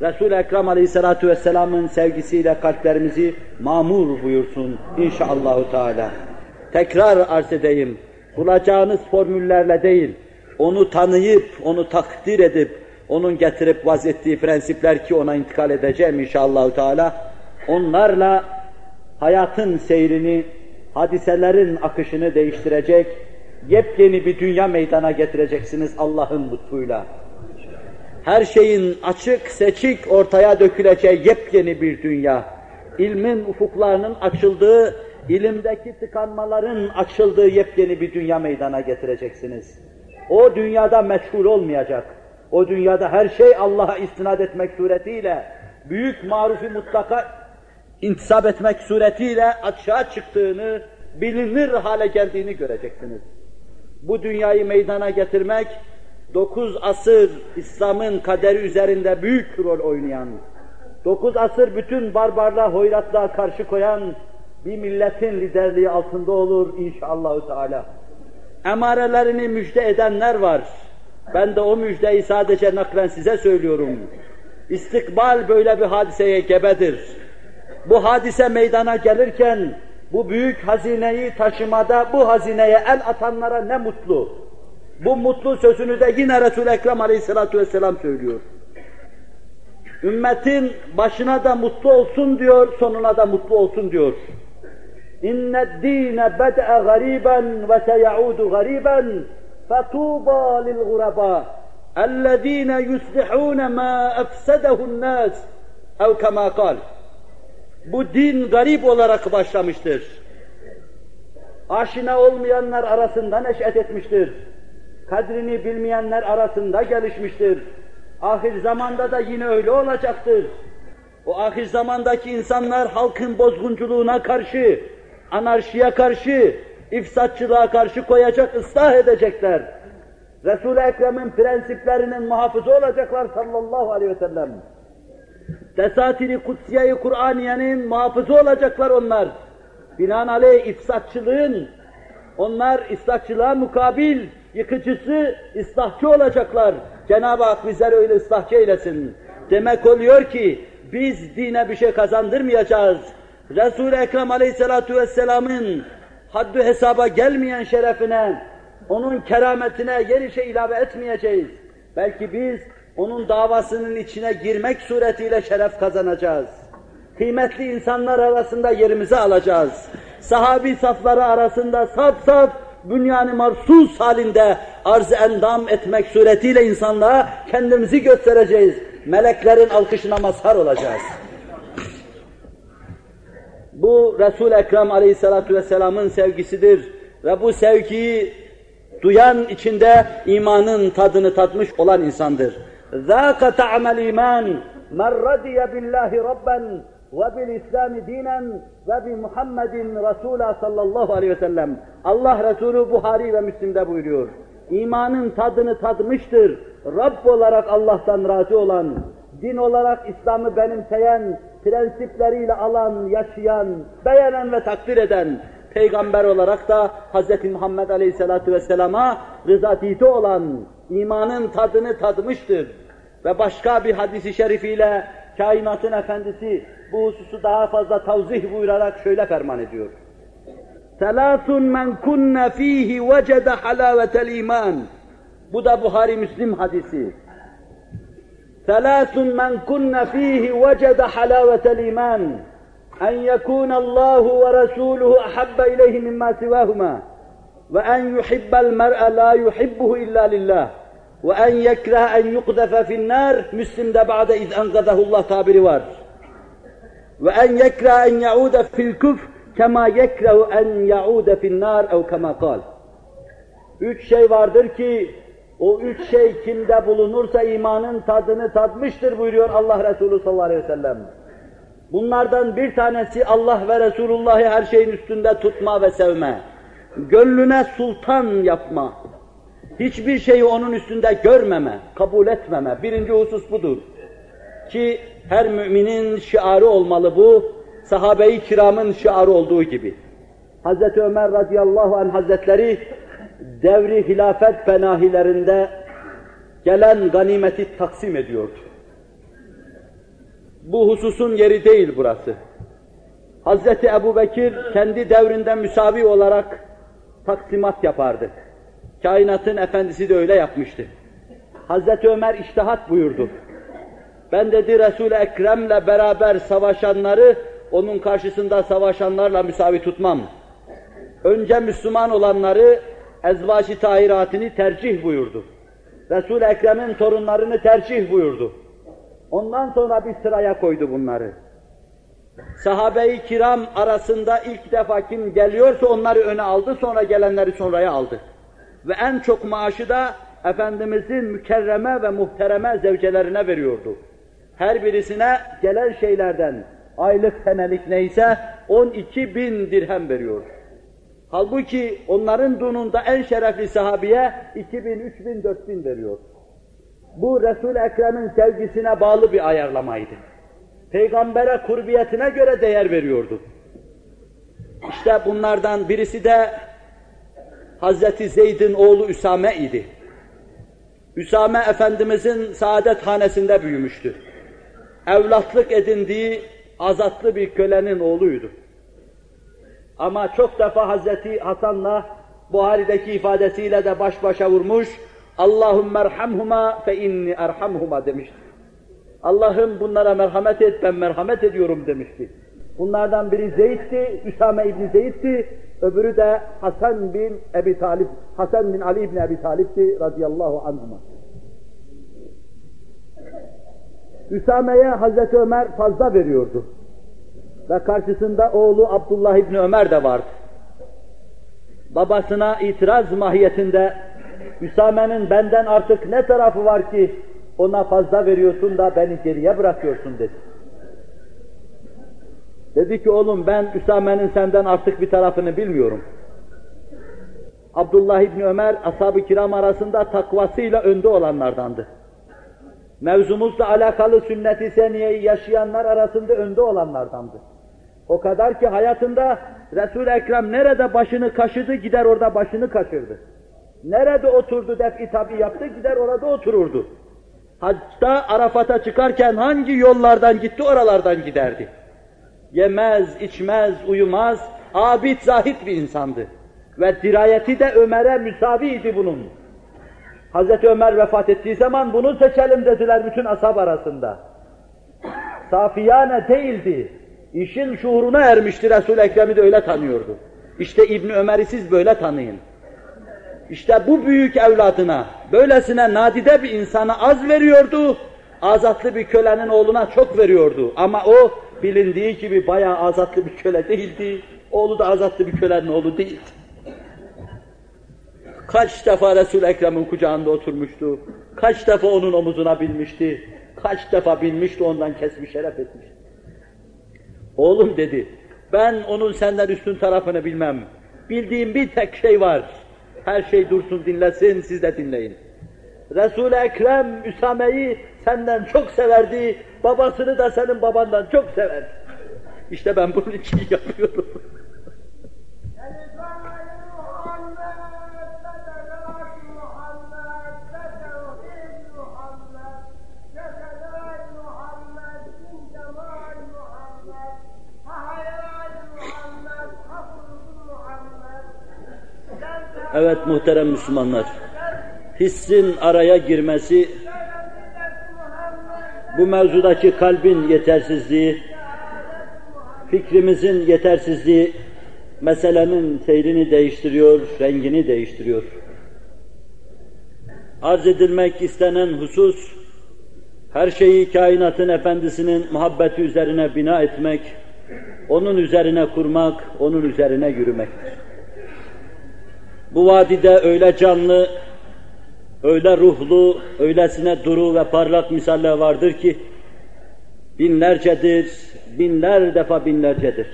Resul-i Ekrem Aleyhisselatü Vesselam'ın sevgisiyle kalplerimizi mamur buyursun inşallahü teala. Tekrar arz edeyim, bulacağınız formüllerle değil, onu tanıyıp, onu takdir edip, onun getirip vazettiği prensipler ki ona intikal edeceğim inşallahü teala, onlarla hayatın seyrini, hadiselerin akışını değiştirecek, yepyeni bir dünya meydana getireceksiniz Allah'ın lütfuyla. Her şeyin açık seçik ortaya döküleceği yepyeni bir dünya, ilmin ufuklarının açıldığı, ilimdeki tıkanmaların açıldığı yepyeni bir dünya meydana getireceksiniz. O dünyada meşgul olmayacak. O dünyada her şey Allah'a istinad etmek suretiyle, büyük marufi mutlaka intisap etmek suretiyle açığa çıktığını, bilinir hale geldiğini göreceksiniz. Bu dünyayı meydana getirmek, dokuz asır İslam'ın kaderi üzerinde büyük rol oynayan, dokuz asır bütün barbarlığa, hoyratlığa karşı koyan bir milletin liderliği altında olur inşallahü teala. Emarelerini müjde edenler var. Ben de o müjdeyi sadece naklen size söylüyorum. İstikbal böyle bir hadiseye gebedir. Bu hadise meydana gelirken bu büyük hazineyi taşımada bu hazineye el atanlara ne mutlu. Bu mutlu sözünü de yine Resul-i Ekrem aleyhissalatu vesselam söylüyor. Ümmetin başına da mutlu olsun diyor, sonuna da mutlu olsun diyor. Bed'e gariben ve seyaudu gariben fetuba lil guraba ellezîne yuslihûne mâ efsedehu'n nâs ev kemâ kal. Bu din garip olarak başlamıştır. Aşina olmayanlar arasında neşet etmiştir kadrini bilmeyenler arasında gelişmiştir. Ahir zamanda da yine öyle olacaktır. O ahir zamandaki insanlar halkın bozgunculuğuna karşı, anarşiye karşı, ifsatçılığa karşı koyacak, ıslah edecekler. Resul-i Ekrem'in prensiplerinin muhafızı olacaklar sallallahu aleyhi ve sellem. Desatiri Kutsiye-i Kur'aniye'nin muhafızı olacaklar onlar. Binaenaleyh ifsatçılığın, onlar ifsatçılığa mukabil yıkıcısı, ıslahçı olacaklar. Cenab-ı Hak bizleri öyle ıslahçı eylesin. Demek oluyor ki biz dine bir şey kazandırmayacağız. Resul-i Ekrem aleyhissalatu vesselamın haddü hesaba gelmeyen şerefine, onun kerametine yer işe ilave etmeyeceğiz. Belki biz onun davasının içine girmek suretiyle şeref kazanacağız. Kıymetli insanlar arasında yerimizi alacağız. Sahabi safları arasında saf saf bünyanı marsus halinde arz endam etmek suretiyle insanlığa kendimizi göstereceğiz. Meleklerin alkışına mazhar olacağız. Bu Resul-i Ekrem aleyhissalatu vesselamın sevgisidir ve bu sevgiyi duyan içinde imanın tadını tatmış olan insandır. ذَاقَ تَعْمَ الْا۪يمَانِ مَنْ رَضِيَ بِاللّٰهِ رَبًّا وَبِالْاِسْلَامِ دِينًا وَبِمُحَمَّدٍ رَسُولًا sallallahu aleyhi ve sellem. Allah Resulü Buhari ve Müslim'de buyuruyor. İmanın tadını tatmıştır. Rabb olarak Allah'tan razı olan, din olarak İslam'ı benimseyen, prensipleriyle alan, yaşayan, beğenen ve takdir eden, peygamber olarak da Hz. Muhammed Aleyhisselatü Vesselam'a rızatiti olan imanın tadını tadmıştır. Ve başka bir hadisi şerifiyle kainatın efendisi bu hususu daha fazla tavzih buyurarak şöyle ferman ediyor. Selâsun men kunne fîhî vecede halâvetel iman. Bu da Buhari Müslim hadisi. ثلاث من كن فيه وجد حلاوة الإيمان أن يكون الله ورسوله أحب إليه مما سواهما وأن يحب المرء لا يحبه إلا لله وأن يكره أن يقذف في النار مسلم بعد إذ أنقذه الله tabiri var. وأن يكره أن يعود في الكفر كما يكره أن يعود في النار أو كما قال. Üç şey vardır ki o üç şey kimde bulunursa imanın tadını tatmıştır buyuruyor Allah Resulü sallallahu aleyhi ve sellem. Bunlardan bir tanesi Allah ve Resulullah'ı her şeyin üstünde tutma ve sevme. Gönlüne sultan yapma. Hiçbir şeyi onun üstünde görmeme, kabul etmeme. Birinci husus budur. Ki her müminin şiarı olmalı bu, sahabe-i kiramın şiarı olduğu gibi. Hz. Ömer radıyallahu anh hazretleri devri hilafet penahilerinde gelen ganimeti taksim ediyordu. Bu hususun yeri değil burası. Hazreti Ebu Bekir kendi devrinde müsavi olarak taksimat yapardı. Kainatın efendisi de öyle yapmıştı. Hazreti Ömer iştihat buyurdu. Ben dedi Resul-i Ekrem'le beraber savaşanları onun karşısında savaşanlarla müsavi tutmam. Önce Müslüman olanları ezvaç-ı tahiratını tercih buyurdu. Resul-i Ekrem'in torunlarını tercih buyurdu. Ondan sonra bir sıraya koydu bunları. Sahabe-i kiram arasında ilk defa kim geliyorsa onları öne aldı, sonra gelenleri sonraya aldı. Ve en çok maaşı da Efendimizin mükerreme ve muhtereme zevcelerine veriyordu. Her birisine gelen şeylerden aylık senelik neyse 12 bin dirhem veriyordu. Halbuki onların dununda en şerefli sahabiye 2000, 3000, 4000 veriyor. Bu Resul-i Ekrem'in sevgisine bağlı bir ayarlamaydı. Peygambere kurbiyetine göre değer veriyordu. İşte bunlardan birisi de Hazreti Zeyd'in oğlu Üsame idi. Üsame Efendimizin saadet hanesinde büyümüştü. Evlatlık edindiği azatlı bir kölenin oğluydu. Ama çok defa Hazreti Hasan'la Buhari'deki ifadesiyle de baş başa vurmuş. Allahümme erhamhuma fe inni erhamhuma demişti. Allah'ım bunlara merhamet et, ben merhamet ediyorum demişti. Bunlardan biri Zeyd'ti, Üsame İbni Zeyd'ti, öbürü de Hasan bin Ebi Talip, Hasan bin Ali İbni Ebi Talip'ti radıyallahu anhuma. Üsame'ye Hazreti Ömer fazla veriyordu. Ve karşısında oğlu Abdullah İbni Ömer de vardı. Babasına itiraz mahiyetinde Üsame'nin benden artık ne tarafı var ki ona fazla veriyorsun da beni geriye bırakıyorsun dedi. Dedi ki oğlum ben Üsame'nin senden artık bir tarafını bilmiyorum. Abdullah İbni Ömer ashab-ı kiram arasında takvasıyla önde olanlardandı. Mevzumuzla alakalı sünnet-i seniyeyi yaşayanlar arasında önde olanlardandı. O kadar ki hayatında Resul-i Ekrem nerede başını kaşıdı gider orada başını kaşırdı. Nerede oturdu def-i tabi yaptı gider orada otururdu. Hatta Arafat'a çıkarken hangi yollardan gitti oralardan giderdi. Yemez, içmez, uyumaz, abid, zahit bir insandı. Ve dirayeti de Ömer'e müsaviydi bunun. Hazreti Ömer vefat ettiği zaman bunu seçelim dediler bütün ashab arasında. Safiyane değildi. İşin şuuruna ermişti Resul-i Ekrem'i de öyle tanıyordu. İşte İbni Ömer'i siz böyle tanıyın. İşte bu büyük evladına, böylesine nadide bir insana az veriyordu, azatlı bir kölenin oğluna çok veriyordu. Ama o bilindiği gibi bayağı azatlı bir köle değildi, oğlu da azatlı bir kölenin oğlu değildi. Kaç defa Resul-i Ekrem'in kucağında oturmuştu, kaç defa onun omuzuna binmişti, kaç defa binmişti ondan kesmiş şeref etmiş. Oğlum dedi, ben onun senden üstün tarafını bilmem. Bildiğim bir tek şey var. Her şey dursun dinlesin, siz de dinleyin. Resul-i Ekrem Üsame'yi senden çok severdi, babasını da senin babandan çok severdi. İşte ben bunun için yapıyorum. Evet muhterem Müslümanlar, hissin araya girmesi, bu mevzudaki kalbin yetersizliği, fikrimizin yetersizliği, meselenin seyrini değiştiriyor, rengini değiştiriyor. Arz edilmek istenen husus, her şeyi kainatın efendisinin muhabbeti üzerine bina etmek, onun üzerine kurmak, onun üzerine yürümektir. Bu vadide öyle canlı, öyle ruhlu, öylesine duru ve parlak misaller vardır ki, binlercedir, binler defa binlercedir.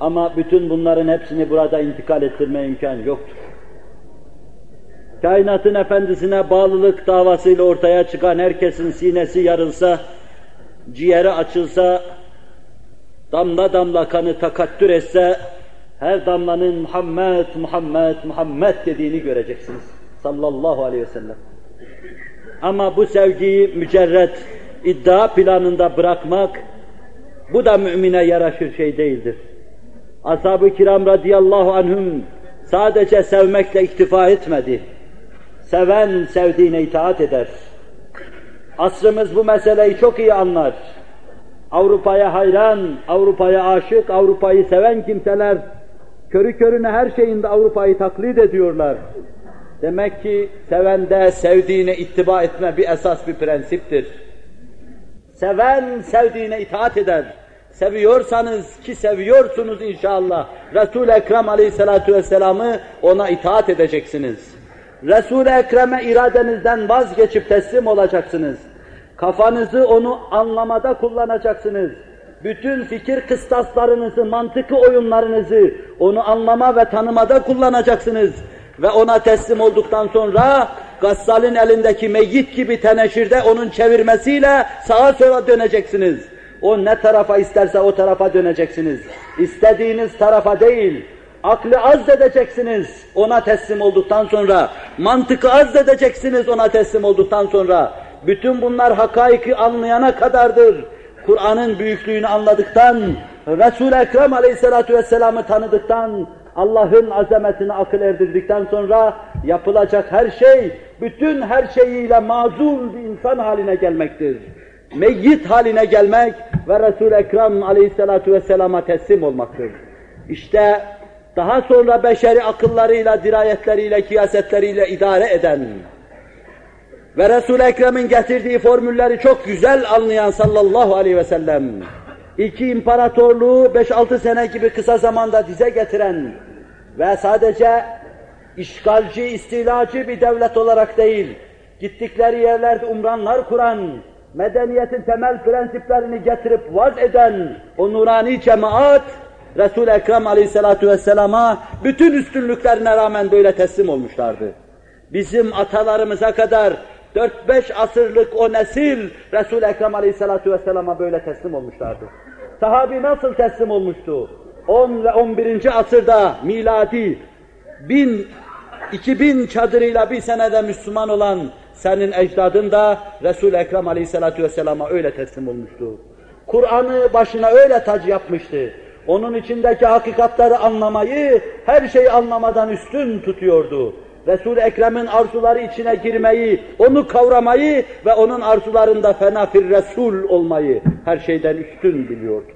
Ama bütün bunların hepsini burada intikal ettirme imkan yoktur. Kainatın efendisine bağlılık davasıyla ortaya çıkan herkesin sinesi yarılsa, ciğeri açılsa, damla damla kanı takattür etse, her damlanın Muhammed, Muhammed, Muhammed dediğini göreceksiniz. Sallallahu aleyhi ve sellem. Ama bu sevgiyi mücerret iddia planında bırakmak, bu da mümine yaraşır şey değildir. Ashab-ı kiram radıyallahu anhüm sadece sevmekle iktifa etmedi. Seven sevdiğine itaat eder. Asrımız bu meseleyi çok iyi anlar. Avrupa'ya hayran, Avrupa'ya aşık, Avrupa'yı seven kimseler körü körüne her şeyinde Avrupa'yı taklit ediyorlar. Demek ki sevende sevdiğine ittiba etme bir esas bir prensiptir. Seven sevdiğine itaat eder. Seviyorsanız ki seviyorsunuz inşallah Resul-i Ekrem aleyhissalatu vesselam'ı ona itaat edeceksiniz. Resul-i Ekrem'e iradenizden vazgeçip teslim olacaksınız. Kafanızı onu anlamada kullanacaksınız bütün fikir kıstaslarınızı, mantıkı oyunlarınızı onu anlama ve tanımada kullanacaksınız. Ve ona teslim olduktan sonra gassalin elindeki meyyit gibi teneşirde onun çevirmesiyle sağa sola döneceksiniz. O ne tarafa isterse o tarafa döneceksiniz. İstediğiniz tarafa değil, aklı azdedeceksiniz ona teslim olduktan sonra, mantıkı azdedeceksiniz ona teslim olduktan sonra. Bütün bunlar hakaiki anlayana kadardır. Kur'an'ın büyüklüğünü anladıktan, Resul-i Ekrem aleyhissalatu vesselam'ı tanıdıktan, Allah'ın azametini akıl erdirdikten sonra yapılacak her şey, bütün her şeyiyle mazul bir insan haline gelmektir. Meyyit haline gelmek ve Resul-i Ekrem aleyhissalatu vesselama teslim olmaktır. İşte daha sonra beşeri akıllarıyla, dirayetleriyle, kiyasetleriyle idare eden, ve Resul-i Ekrem'in getirdiği formülleri çok güzel anlayan sallallahu aleyhi ve sellem, iki imparatorluğu 5-6 sene gibi kısa zamanda dize getiren ve sadece işgalci, istilacı bir devlet olarak değil, gittikleri yerlerde umranlar kuran, medeniyetin temel prensiplerini getirip vaz eden o nurani cemaat, Resul-i Ekrem aleyhissalatu vesselama bütün üstünlüklerine rağmen böyle teslim olmuşlardı. Bizim atalarımıza kadar 4-5 asırlık o nesil Resul-i Ekrem Aleyhisselatü Vesselam'a böyle teslim olmuşlardı. Sahabi nasıl teslim olmuştu? 10 ve 11. asırda miladi 1000 2000 çadırıyla bir senede Müslüman olan senin ecdadın da Resul-i Ekrem Aleyhisselatü Vesselam'a öyle teslim olmuştu. Kur'an'ı başına öyle tac yapmıştı. Onun içindeki hakikatleri anlamayı her şeyi anlamadan üstün tutuyordu. Resul-i Ekrem'in arzuları içine girmeyi, onu kavramayı ve onun arzularında fenafir Resul olmayı her şeyden üstün biliyordu.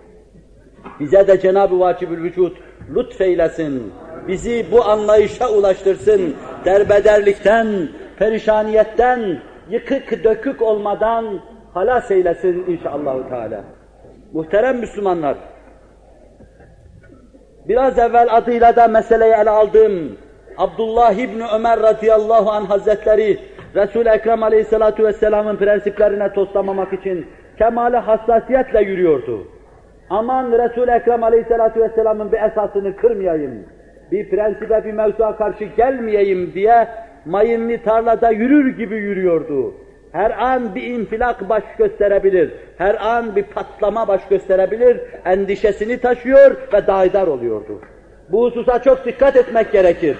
Bize de Cenab-ı Vacibül Vücud lütfeylesin, bizi bu anlayışa ulaştırsın, derbederlikten, perişaniyetten, yıkık dökük olmadan halas eylesin inşallah Teala. Muhterem Müslümanlar, biraz evvel adıyla da meseleyi ele aldığım Abdullah İbni Ömer radıyallahu anh hazretleri Resul-i Ekrem aleyhissalatu vesselamın prensiplerine toslamamak için kemale hassasiyetle yürüyordu. Aman Resul-i Ekrem aleyhissalatu vesselamın bir esasını kırmayayım, bir prensibe bir mevzuya karşı gelmeyeyim diye mayınlı tarlada yürür gibi yürüyordu. Her an bir infilak baş gösterebilir, her an bir patlama baş gösterebilir, endişesini taşıyor ve daidar oluyordu. Bu hususa çok dikkat etmek gerekir.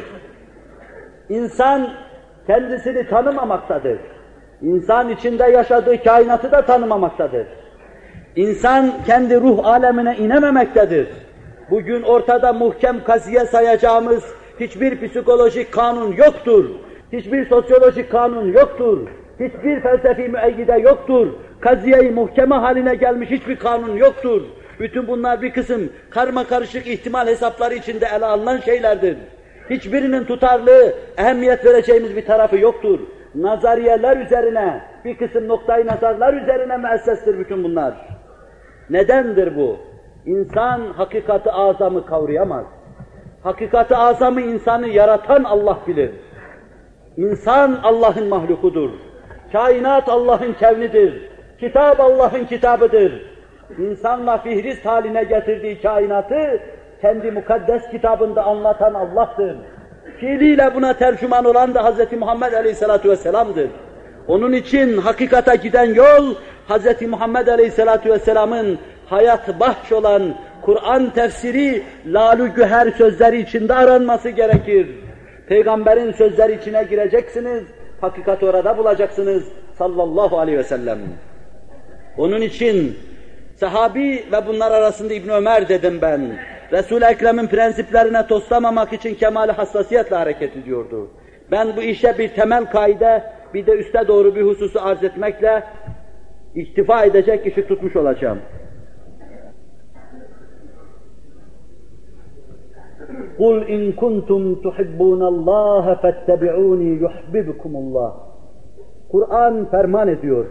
İnsan kendisini tanımamaktadır. İnsan içinde yaşadığı kainatı da tanımamaktadır. İnsan kendi ruh alemine inememektedir. Bugün ortada muhkem kaziye sayacağımız hiçbir psikolojik kanun yoktur. Hiçbir sosyolojik kanun yoktur. Hiçbir felsefi müeyyide yoktur. Kaziyeyi muhkeme haline gelmiş hiçbir kanun yoktur. Bütün bunlar bir kısım karma karışık ihtimal hesapları içinde ele alınan şeylerdir. Hiçbirinin tutarlı, ehemmiyet vereceğimiz bir tarafı yoktur. Nazariyeler üzerine, bir kısım noktayı nazarlar üzerine müessestir bütün bunlar. Nedendir bu? İnsan hakikati azamı kavrayamaz. Hakikati azamı insanı yaratan Allah bilir. İnsan Allah'ın mahlukudur. Kainat Allah'ın kevnidir. Kitap Allah'ın kitabıdır. İnsanla fihrist haline getirdiği kainatı kendi mukaddes kitabında anlatan Allah'tır. Fiiliyle buna tercüman olan da Hz. Muhammed Aleyhisselatü Vesselam'dır. Onun için hakikata giden yol, Hz. Muhammed Aleyhisselatü Vesselam'ın hayat bahş olan Kur'an tefsiri, lalu güher sözleri içinde aranması gerekir. Peygamberin sözleri içine gireceksiniz, hakikati orada bulacaksınız sallallahu aleyhi ve sellem. Onun için sahabi ve bunlar arasında İbn Ömer dedim ben. Resul-i Ekrem'in prensiplerine toslamamak için kemali hassasiyetle hareket ediyordu. Ben bu işe bir temel kaide, bir de üste doğru bir hususu arz etmekle iktifa edecek işi tutmuş olacağım. قُلْ اِنْ كُنْتُمْ تُحِبُّونَ اللّٰهَ فَاتَّبِعُونِي يُحْبِبْكُمُ اللّٰهِ Kur'an ferman ediyor.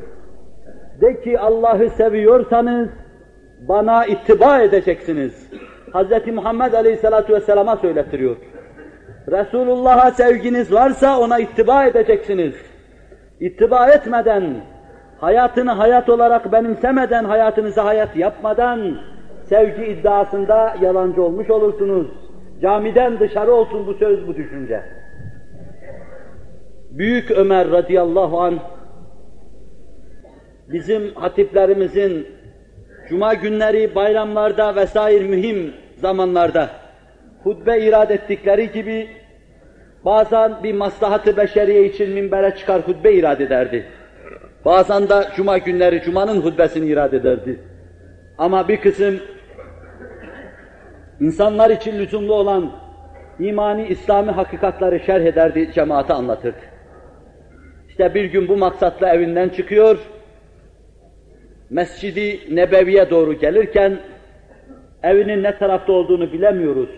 De ki Allah'ı seviyorsanız bana ittiba edeceksiniz. Hz. Muhammed Aleyhisselatü Vesselam'a söylettiriyor. Resulullah'a sevginiz varsa ona ittiba edeceksiniz. İttiba etmeden, hayatını hayat olarak benimsemeden, hayatınızı hayat yapmadan sevgi iddiasında yalancı olmuş olursunuz. Camiden dışarı olsun bu söz, bu düşünce. Büyük Ömer radıyallahu an bizim hatiplerimizin cuma günleri, bayramlarda vesaire mühim zamanlarda hutbe irad ettikleri gibi bazen bir maslahatı beşeriye için minbere çıkar hutbe irad ederdi. Bazen de cuma günleri cumanın hutbesini irad ederdi. Ama bir kısım insanlar için lüzumlu olan imani, İslami hakikatları şerh ederdi, cemaate anlatırdı. İşte bir gün bu maksatla evinden çıkıyor, Mescidi Nebevi'ye doğru gelirken evinin ne tarafta olduğunu bilemiyoruz.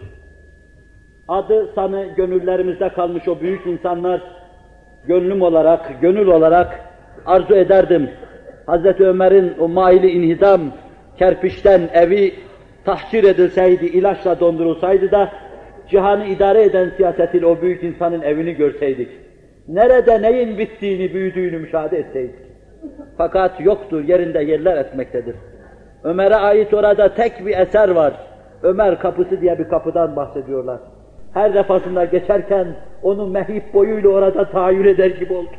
Adı sanı gönüllerimizde kalmış o büyük insanlar gönlüm olarak, gönül olarak arzu ederdim. Hazreti Ömer'in o maili inhidam kerpiçten evi tahcir edilseydi, ilaçla dondurulsaydı da cihanı idare eden siyasetin o büyük insanın evini görseydik. Nerede neyin bittiğini, büyüdüğünü müşahede etseydik. Fakat yoktur, yerinde yerler etmektedir. Ömer'e ait orada tek bir eser var. Ömer kapısı diye bir kapıdan bahsediyorlar. Her defasında geçerken onun mehip boyuyla orada tahayyül eder gibi oldu.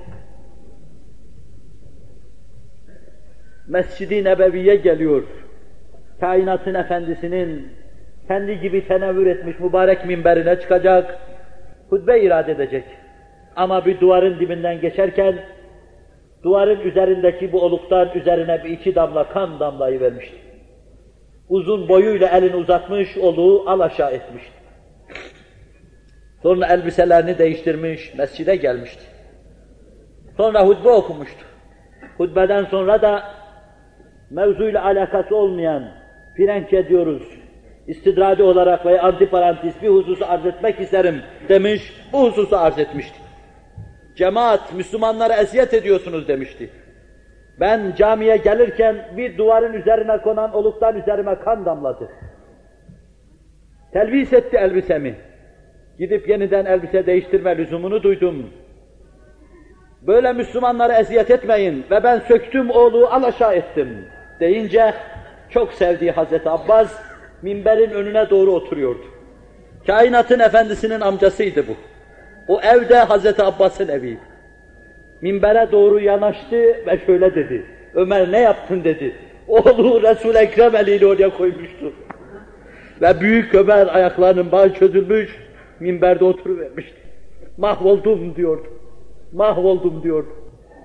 Mescid-i Nebevi'ye geliyor. Kainatın efendisinin kendi gibi tenevvür etmiş mübarek minberine çıkacak, hutbe irade edecek. Ama bir duvarın dibinden geçerken duvarın üzerindeki bu oluktan üzerine bir iki damla kan damlayı vermişti. Uzun boyuyla elini uzatmış, oluğu al aşağı etmişti. Sonra elbiselerini değiştirmiş, mescide gelmişti. Sonra hutbe okumuştu. Hutbeden sonra da mevzuyla alakası olmayan, Frenkçe diyoruz, istidradi olarak veya antiparantez bir hususu arz etmek isterim demiş, bu hususu arz etmişti. Cemaat, Müslümanlara eziyet ediyorsunuz demişti. Ben camiye gelirken bir duvarın üzerine konan oluktan üzerime kan damladı. Telvis etti elbisemi. Gidip yeniden elbise değiştirme lüzumunu duydum. Böyle Müslümanlara eziyet etmeyin ve ben söktüm oğlu alaşağı ettim deyince çok sevdiği Hazreti Abbas minberin önüne doğru oturuyordu. Kainatın efendisinin amcasıydı bu. O evde Hazreti Abbas'ın eviydi. Minbere doğru yanaştı ve şöyle dedi. Ömer ne yaptın dedi. Oğlu Resul-i Ekrem eliyle oraya koymuştu. Ve büyük Ömer ayaklarının bağı çözülmüş, minberde oturuvermişti. Mahvoldum diyordu. Mahvoldum diyordu.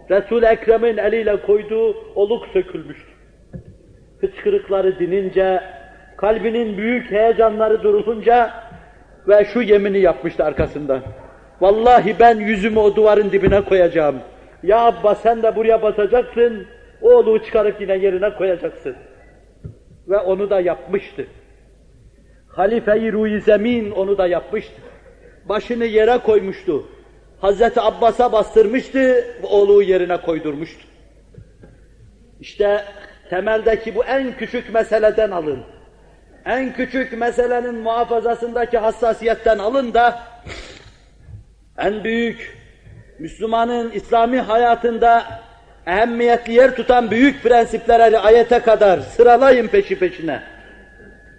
Resul-i Ekrem'in eliyle koyduğu oluk sökülmüştü. Hıçkırıkları dinince, kalbinin büyük heyecanları durulunca ve şu yemini yapmıştı arkasında. Vallahi ben yüzümü o duvarın dibine koyacağım. Ya Abba sen de buraya basacaksın, oğlu çıkarıp yine yerine koyacaksın. Ve onu da yapmıştı. Halife-i Ruhi Zemin onu da yapmıştı. Başını yere koymuştu. Hazreti Abbas'a bastırmıştı, oğlu yerine koydurmuştu. İşte temeldeki bu en küçük meseleden alın. En küçük meselenin muhafazasındaki hassasiyetten alın da en büyük Müslümanın İslami hayatında ehemmiyetli yer tutan büyük prensipleri ayete kadar sıralayın peşi peşine.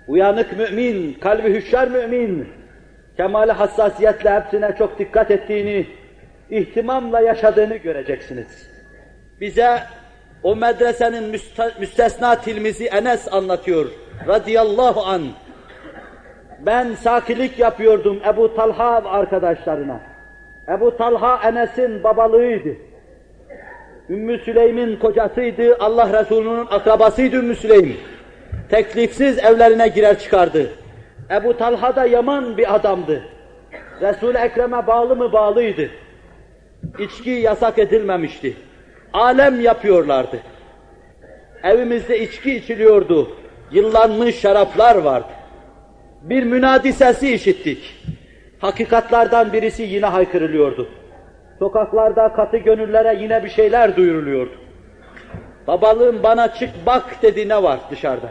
Uyanık mümin, kalbi hüşşar mümin, kemali hassasiyetle hepsine çok dikkat ettiğini, ihtimamla yaşadığını göreceksiniz. Bize o medresenin müstesna tilmizi Enes anlatıyor radıyallahu an. Ben sakilik yapıyordum Ebu Talha arkadaşlarına. Ebu Talha Enes'in babalığıydı. Ümmü Süleym'in kocasıydı, Allah Resulü'nün akrabasıydı Ümmü Süleym. Teklifsiz evlerine girer çıkardı. Ebu Talha da yaman bir adamdı. Resul-i Ekrem'e bağlı mı bağlıydı. İçki yasak edilmemişti. Alem yapıyorlardı. Evimizde içki içiliyordu. Yıllanmış şaraplar vardı. Bir münadi sesi işittik. Hakikatlardan birisi yine haykırılıyordu. Sokaklarda katı gönüllere yine bir şeyler duyuruluyordu. Babalığım bana çık bak dedi ne var dışarıda.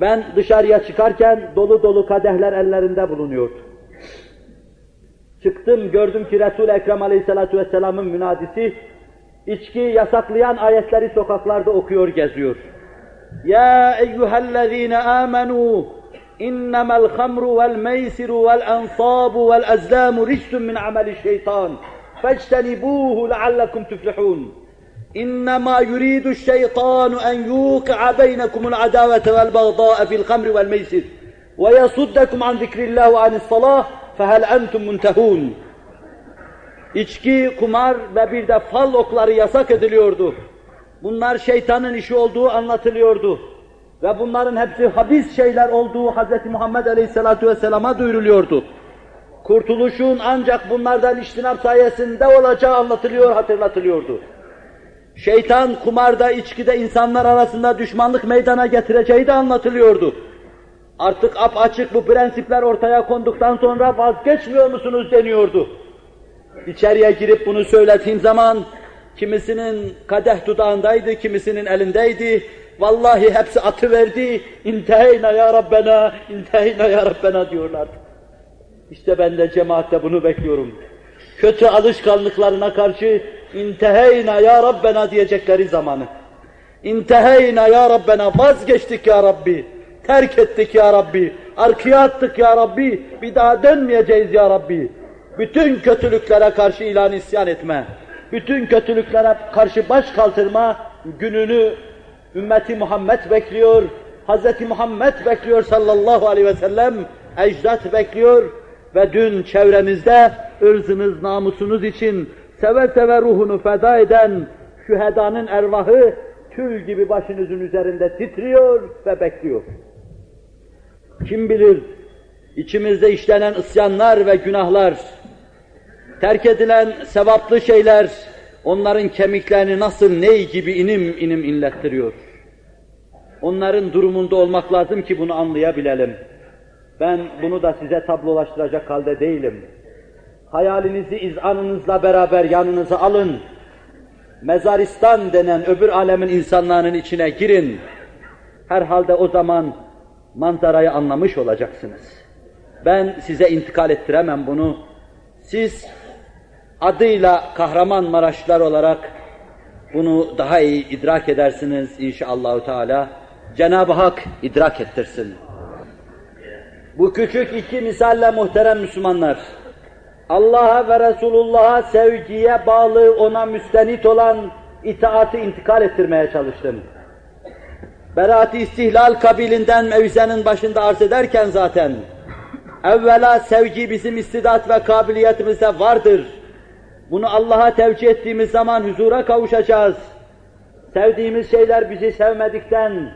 Ben dışarıya çıkarken dolu dolu kadehler ellerinde bulunuyordu. Çıktım gördüm ki Resul-i Ekrem Aleyhisselatü Vesselam'ın münadisi içki yasaklayan ayetleri sokaklarda okuyor geziyor. Ya eyyühellezine amenu إنما الخمر والميسر والأنصاب والأزلام رجس من عمل الشيطان فاجتنبوه لعلكم تفلحون إنما يريد الشيطان أن يوقع بينكم العداوة والبغضاء في الخمر والميسر ويصدكم عن ذكر الله وعن الصلاة فهل أنتم منتهون İçki, kumar ve bir de fal okları yasak ediliyordu. Bunlar şeytanın işi olduğu anlatılıyordu. Ve bunların hepsi habis şeyler olduğu Hz. Muhammed Aleyhisselatü Vesselam'a duyuruluyordu. Kurtuluşun ancak bunlardan iştinap sayesinde olacağı anlatılıyor, hatırlatılıyordu. Şeytan kumarda, içkide insanlar arasında düşmanlık meydana getireceği de anlatılıyordu. Artık açık bu prensipler ortaya konduktan sonra vazgeçmiyor musunuz deniyordu. İçeriye girip bunu söylediğim zaman kimisinin kadeh dudağındaydı, kimisinin elindeydi, Vallahi hepsi atı verdi. İnteheyna ya Rabbena, inteheyna ya Rabbena diyorlardı. İşte ben de cemaatte bunu bekliyorum. Kötü alışkanlıklarına karşı inteheyna ya Rabbena diyecekleri zamanı. İnteheyna ya Rabbena vazgeçtik ya Rabbi. Terk ettik ya Rabbi. Arkaya attık ya Rabbi. Bir daha dönmeyeceğiz ya Rabbi. Bütün kötülüklere karşı ilan isyan etme. Bütün kötülüklere karşı baş kaldırma gününü ümmeti Muhammed bekliyor, Hz. Muhammed bekliyor sallallahu aleyhi ve sellem, ecdat bekliyor ve dün çevremizde ırzınız, namusunuz için seve seve ruhunu feda eden şühedanın ervahı tül gibi başınızın üzerinde titriyor ve bekliyor. Kim bilir içimizde işlenen isyanlar ve günahlar, terk edilen sevaplı şeyler, onların kemiklerini nasıl ney gibi inim inim inlettiriyor. Onların durumunda olmak lazım ki bunu anlayabilelim. Ben bunu da size tablolaştıracak halde değilim. Hayalinizi izanınızla beraber yanınıza alın. Mezaristan denen öbür alemin insanlarının içine girin. Herhalde o zaman manzarayı anlamış olacaksınız. Ben size intikal ettiremem bunu. Siz adıyla Kahramanmaraşlılar olarak bunu daha iyi idrak edersiniz inşallahü teala. Cenab-ı Hak idrak ettirsin. Bu küçük iki misalle muhterem Müslümanlar, Allah'a ve Resulullah'a sevgiye bağlı, ona müstenit olan itaati intikal ettirmeye çalıştım. Berat-ı istihlal kabilinden mevzenin başında arz ederken zaten, evvela sevgi bizim istidat ve kabiliyetimizde vardır. Bunu Allah'a tevcih ettiğimiz zaman huzura kavuşacağız. Sevdiğimiz şeyler bizi sevmedikten,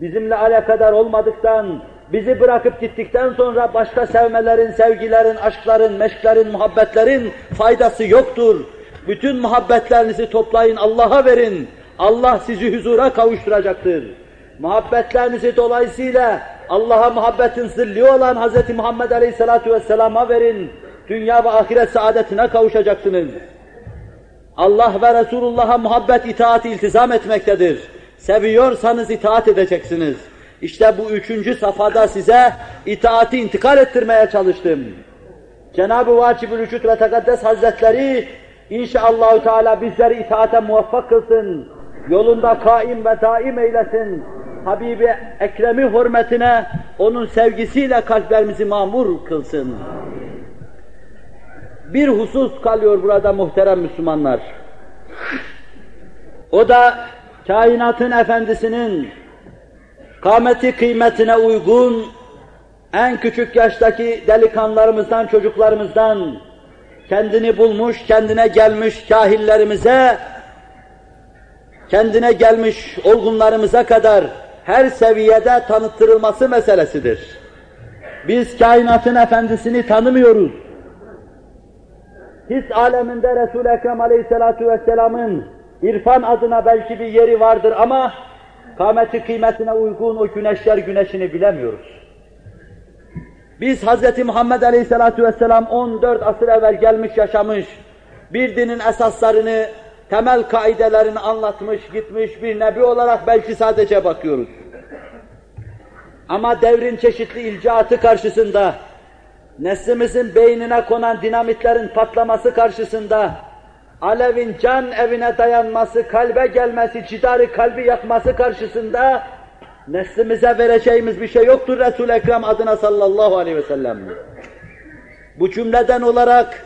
bizimle alakadar olmadıktan, bizi bırakıp gittikten sonra başka sevmelerin, sevgilerin, aşkların, meşklerin, muhabbetlerin faydası yoktur. Bütün muhabbetlerinizi toplayın, Allah'a verin. Allah sizi huzura kavuşturacaktır. Muhabbetlerinizi dolayısıyla Allah'a muhabbetin zilli olan Hz. Muhammed Aleyhisselatü Vesselam'a verin. Dünya ve ahiret saadetine kavuşacaksınız. Allah ve Resulullah'a muhabbet, itaat, iltizam etmektedir. Seviyorsanız itaat edeceksiniz. İşte bu üçüncü safhada size itaati intikal ettirmeye çalıştım. Cenab-ı Vacib-ül Vücut ve Tekaddes Hazretleri inşallahü teala bizleri itaate muvaffak kılsın. Yolunda kaim ve daim eylesin. Habibi Ekrem'i hürmetine onun sevgisiyle kalplerimizi mamur kılsın. Bir husus kalıyor burada muhterem Müslümanlar. O da kainatın efendisinin kâmeti kıymetine uygun en küçük yaştaki delikanlarımızdan, çocuklarımızdan kendini bulmuş, kendine gelmiş kahillerimize, kendine gelmiş olgunlarımıza kadar her seviyede tanıttırılması meselesidir. Biz kainatın efendisini tanımıyoruz. His aleminde Resul-i Ekrem Aleyhisselatü Vesselam'ın irfan adına belki bir yeri vardır ama kâmeti kıymetine uygun o güneşler güneşini bilemiyoruz. Biz Hz. Muhammed Aleyhisselatü Vesselam 14 asır evvel gelmiş yaşamış, bir dinin esaslarını, temel kaidelerini anlatmış gitmiş bir nebi olarak belki sadece bakıyoruz. Ama devrin çeşitli ilcaatı karşısında, neslimizin beynine konan dinamitlerin patlaması karşısında, alevin can evine dayanması, kalbe gelmesi, cidarı kalbi yakması karşısında neslimize vereceğimiz bir şey yoktur Resul-i Ekrem adına sallallahu aleyhi ve sellem. Bu cümleden olarak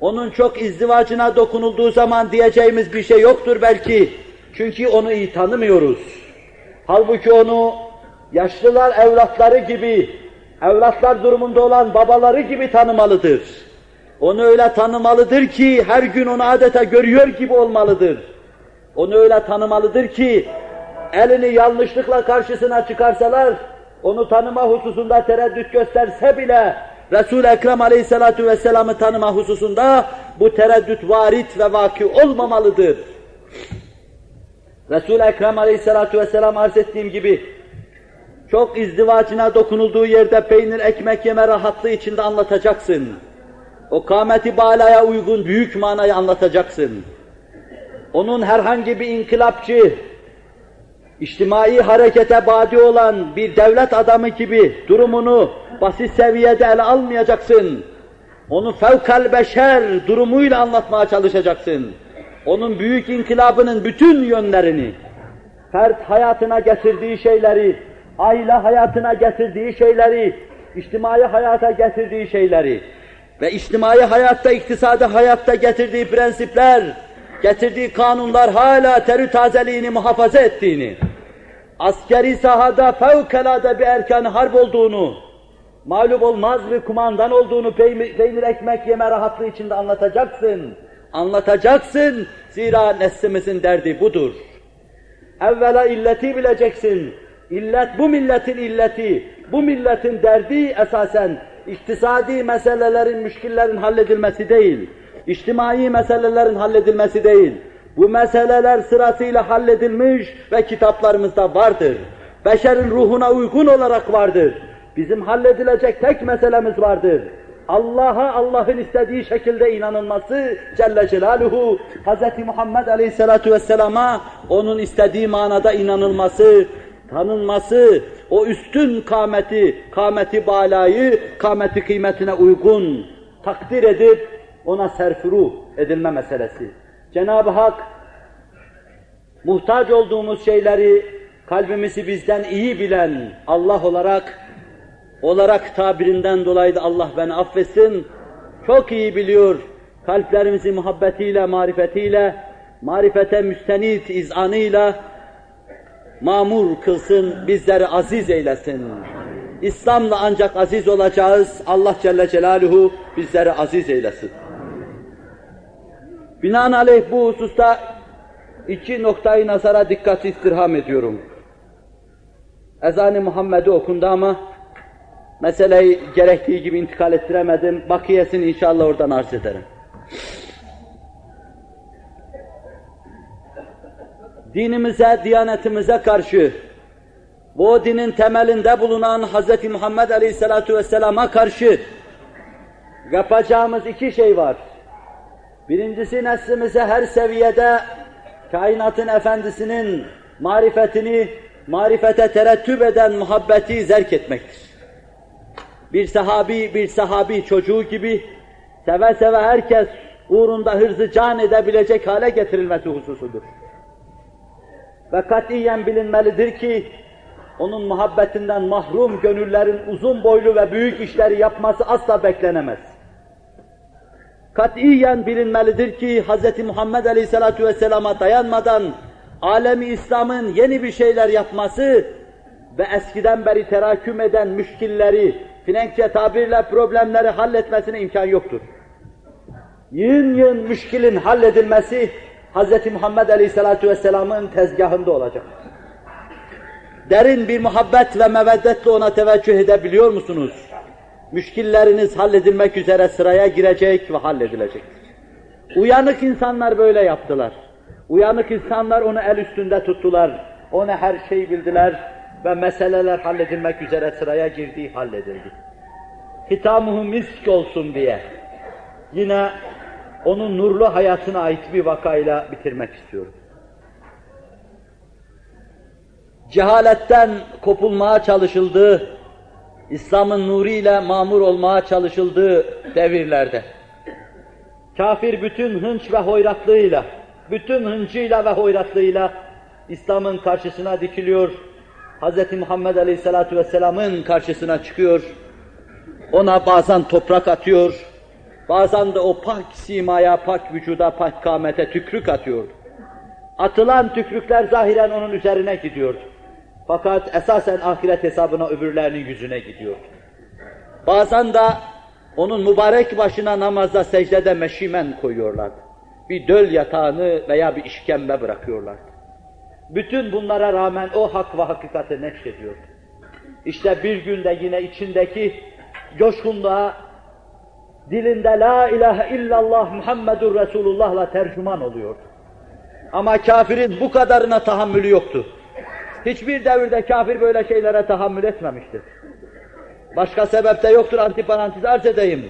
onun çok izdivacına dokunulduğu zaman diyeceğimiz bir şey yoktur belki. Çünkü onu iyi tanımıyoruz. Halbuki onu yaşlılar evlatları gibi, evlatlar durumunda olan babaları gibi tanımalıdır. Onu öyle tanımalıdır ki her gün onu adeta görüyor gibi olmalıdır. Onu öyle tanımalıdır ki elini yanlışlıkla karşısına çıkarsalar onu tanıma hususunda tereddüt gösterse bile Resul-i Ekrem Aleyhisselatü Vesselam'ı tanıma hususunda bu tereddüt varit ve vaki olmamalıdır. Resul-i Ekrem Aleyhisselatü Vesselam arz ettiğim gibi çok izdivacına dokunulduğu yerde peynir ekmek yeme rahatlığı içinde anlatacaksın. O kâmeti balaya uygun büyük manayı anlatacaksın. Onun herhangi bir inkılapçı, içtimai harekete badi olan bir devlet adamı gibi durumunu basit seviyede ele almayacaksın. Onu fevkal beşer durumuyla anlatmaya çalışacaksın. Onun büyük inkılabının bütün yönlerini, fert hayatına getirdiği şeyleri, aile hayatına getirdiği şeyleri, içtimai hayata getirdiği şeyleri ve içtimai hayatta, iktisadi hayatta getirdiği prensipler, getirdiği kanunlar hala terü tazeliğini muhafaza ettiğini, askeri sahada fevkalade bir erken harp olduğunu, mağlup olmaz bir kumandan olduğunu peynir, peynir ekmek yeme rahatlığı içinde anlatacaksın. Anlatacaksın, zira neslimizin derdi budur. Evvela illeti bileceksin. İllet bu milletin illeti, bu milletin derdi esasen iktisadi meselelerin, müşkillerin halledilmesi değil, içtimai meselelerin halledilmesi değil. Bu meseleler sırasıyla halledilmiş ve kitaplarımızda vardır. Beşerin ruhuna uygun olarak vardır. Bizim halledilecek tek meselemiz vardır. Allah'a Allah'ın istediği şekilde inanılması Celle Celaluhu Hz. Muhammed Aleyhisselatu Vesselam'a onun istediği manada inanılması, tanınması, o üstün kâmeti, kâmeti balayı, kâmeti kıymetine uygun takdir edip ona serfuru edilme meselesi. Cenab-ı Hak muhtaç olduğumuz şeyleri kalbimizi bizden iyi bilen Allah olarak olarak tabirinden dolayı da Allah beni affetsin. Çok iyi biliyor kalplerimizi muhabbetiyle, marifetiyle, marifete müstenit izanıyla mamur kılsın, bizleri aziz eylesin. İslam'la ancak aziz olacağız. Allah Celle Celaluhu bizleri aziz eylesin. Binaenaleyh bu hususta iki noktayı nazara dikkat istirham ediyorum. Ezan-ı Muhammed'i okundu ama meseleyi gerektiği gibi intikal ettiremedim. Bakiyesini inşallah oradan arz ederim. Dinimize, diyanetimize karşı bu dinin temelinde bulunan Hz. Muhammed Aleyhisselatü Vesselam'a karşı yapacağımız iki şey var. Birincisi neslimize her seviyede kainatın efendisinin marifetini, marifete terettüp eden muhabbeti zerk etmektir. Bir sahabi, bir sahabi çocuğu gibi seve seve herkes uğrunda hırzı can edebilecek hale getirilmesi hususudur. Ve katiyen bilinmelidir ki onun muhabbetinden mahrum gönüllerin uzun boylu ve büyük işleri yapması asla beklenemez. Katiyen bilinmelidir ki Hz. Muhammed Aleyhisselatü Vesselam'a dayanmadan alemi İslam'ın yeni bir şeyler yapması ve eskiden beri teraküm eden müşkilleri, Frenkçe tabirle problemleri halletmesine imkan yoktur. Yığın yığın müşkilin halledilmesi Hz. Muhammed Aleyhisselatü Vesselam'ın tezgahında olacak. Derin bir muhabbet ve meveddetle ona teveccüh edebiliyor musunuz? Müşkilleriniz halledilmek üzere sıraya girecek ve halledilecektir. Uyanık insanlar böyle yaptılar. Uyanık insanlar onu el üstünde tuttular. Ona her şeyi bildiler ve meseleler halledilmek üzere sıraya girdiği halledildi. Hitamuhu misk olsun diye yine onun nurlu hayatına ait bir vakayla bitirmek istiyorum. Cehaletten kopulmaya çalışıldığı, İslam'ın nuriyle mamur olmaya çalışıldığı devirlerde, kafir bütün hınç ve hoyratlığıyla, bütün hıncıyla ve hoyratlığıyla İslam'ın karşısına dikiliyor, Hz. Muhammed Aleyhisselatü Vesselam'ın karşısına çıkıyor, ona bazen toprak atıyor, bazen de o pak simaya, pak vücuda, pak kamete tükrük atıyor. Atılan tükrükler zahiren onun üzerine gidiyor. Fakat esasen ahiret hesabına öbürlerinin yüzüne gidiyor. Bazen de onun mübarek başına namazda secdede meşimen koyuyorlar. Bir döl yatağını veya bir işkembe bırakıyorlar. Bütün bunlara rağmen o hak ve hakikati neşrediyor. İşte bir günde yine içindeki coşkunluğa dilinde la ilahe illallah Muhammedur Resulullah'la tercüman oluyor. Ama kafirin bu kadarına tahammülü yoktu. Hiçbir devirde kafir böyle şeylere tahammül etmemiştir. Başka sebep de yoktur antiparantez arz edeyim.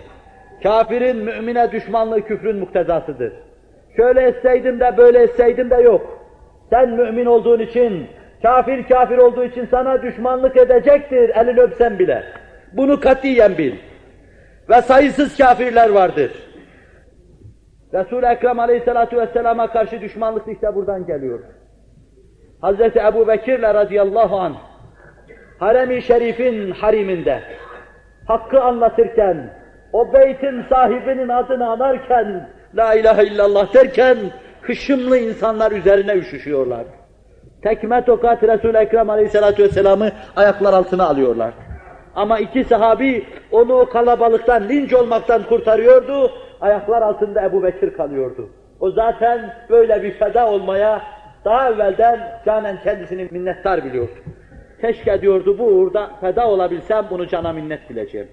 Kafirin mümine düşmanlığı küfrün muktezasıdır. Şöyle etseydim de böyle etseydim de yok. Sen mümin olduğun için, kafir kafir olduğu için sana düşmanlık edecektir elini öpsen bile. Bunu katiyen bil. Ve sayısız kafirler vardır. Resul-i Ekrem aleyhissalatu vesselama karşı düşmanlık işte buradan geliyor. Hazreti Ebu Bekir'le radıyallahu anh, harem-i şerifin hariminde, hakkı anlatırken, o beytin sahibinin adını anarken, la ilahe illallah derken, hışımlı insanlar üzerine üşüşüyorlar. Tekme tokat Resul-i Ekrem aleyhissalatu vesselam'ı ayaklar altına alıyorlar. Ama iki sahabi onu o kalabalıktan, linç olmaktan kurtarıyordu, ayaklar altında Ebu Bekir kalıyordu. O zaten böyle bir feda olmaya daha evvelden canen kendisini minnettar biliyordu. Keşke diyordu bu uğurda feda olabilsem bunu cana minnet bileceğim.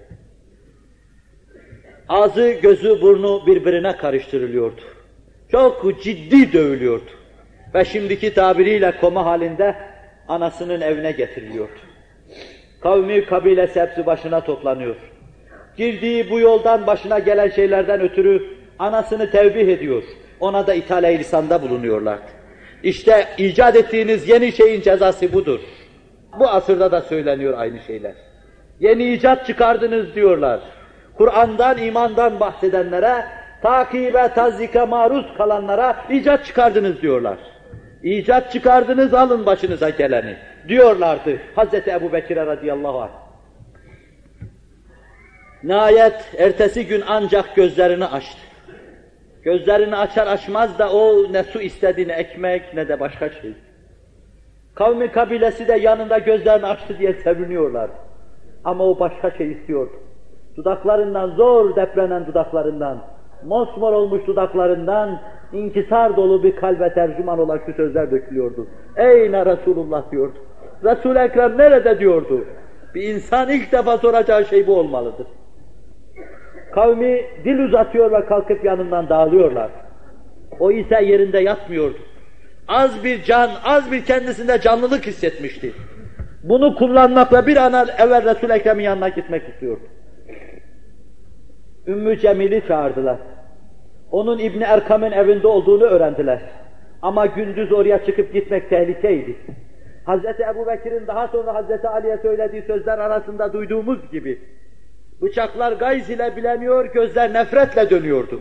Ağzı, gözü, burnu birbirine karıştırılıyordu. Çok ciddi dövülüyordu. Ve şimdiki tabiriyle koma halinde anasının evine getiriliyordu. Kavmi kabilesi hepsi başına toplanıyor. Girdiği bu yoldan başına gelen şeylerden ötürü anasını tevbih ediyor. Ona da ithale lisanda bulunuyorlar. İşte icat ettiğiniz yeni şeyin cezası budur. Bu asırda da söyleniyor aynı şeyler. Yeni icat çıkardınız diyorlar. Kur'an'dan, imandan bahsedenlere, takibe, tazike maruz kalanlara icat çıkardınız diyorlar. İcat çıkardınız alın başınıza geleni diyorlardı Hz. Ebu Bekir'e radıyallahu anh. Nihayet ertesi gün ancak gözlerini açtı. Gözlerini açar açmaz da o ne su istedi ne ekmek ne de başka şey. Kavmi kabilesi de yanında gözlerini açtı diye seviniyorlar. Ama o başka şey istiyordu. Dudaklarından zor deprenen dudaklarından, mosmor olmuş dudaklarından inkisar dolu bir kalbe tercüman olan şu sözler dökülüyordu. Eyne Resulullah diyordu. Resul-i Ekrem nerede diyordu. Bir insan ilk defa soracağı şey bu olmalıdır. Kavmi dil uzatıyor ve kalkıp yanından dağılıyorlar. O ise yerinde yatmıyordu. Az bir can, az bir kendisinde canlılık hissetmişti. Bunu kullanmakla bir an evvel Resul-i Ekrem'in yanına gitmek istiyordu. Ümmü Cemil'i çağırdılar. Onun İbni Erkam'ın evinde olduğunu öğrendiler. Ama gündüz oraya çıkıp gitmek tehlikeydi. Hz. Ebu Bekir'in daha sonra Hz. Ali'ye söylediği sözler arasında duyduğumuz gibi bıçaklar gayz ile bilemiyor, gözler nefretle dönüyordu.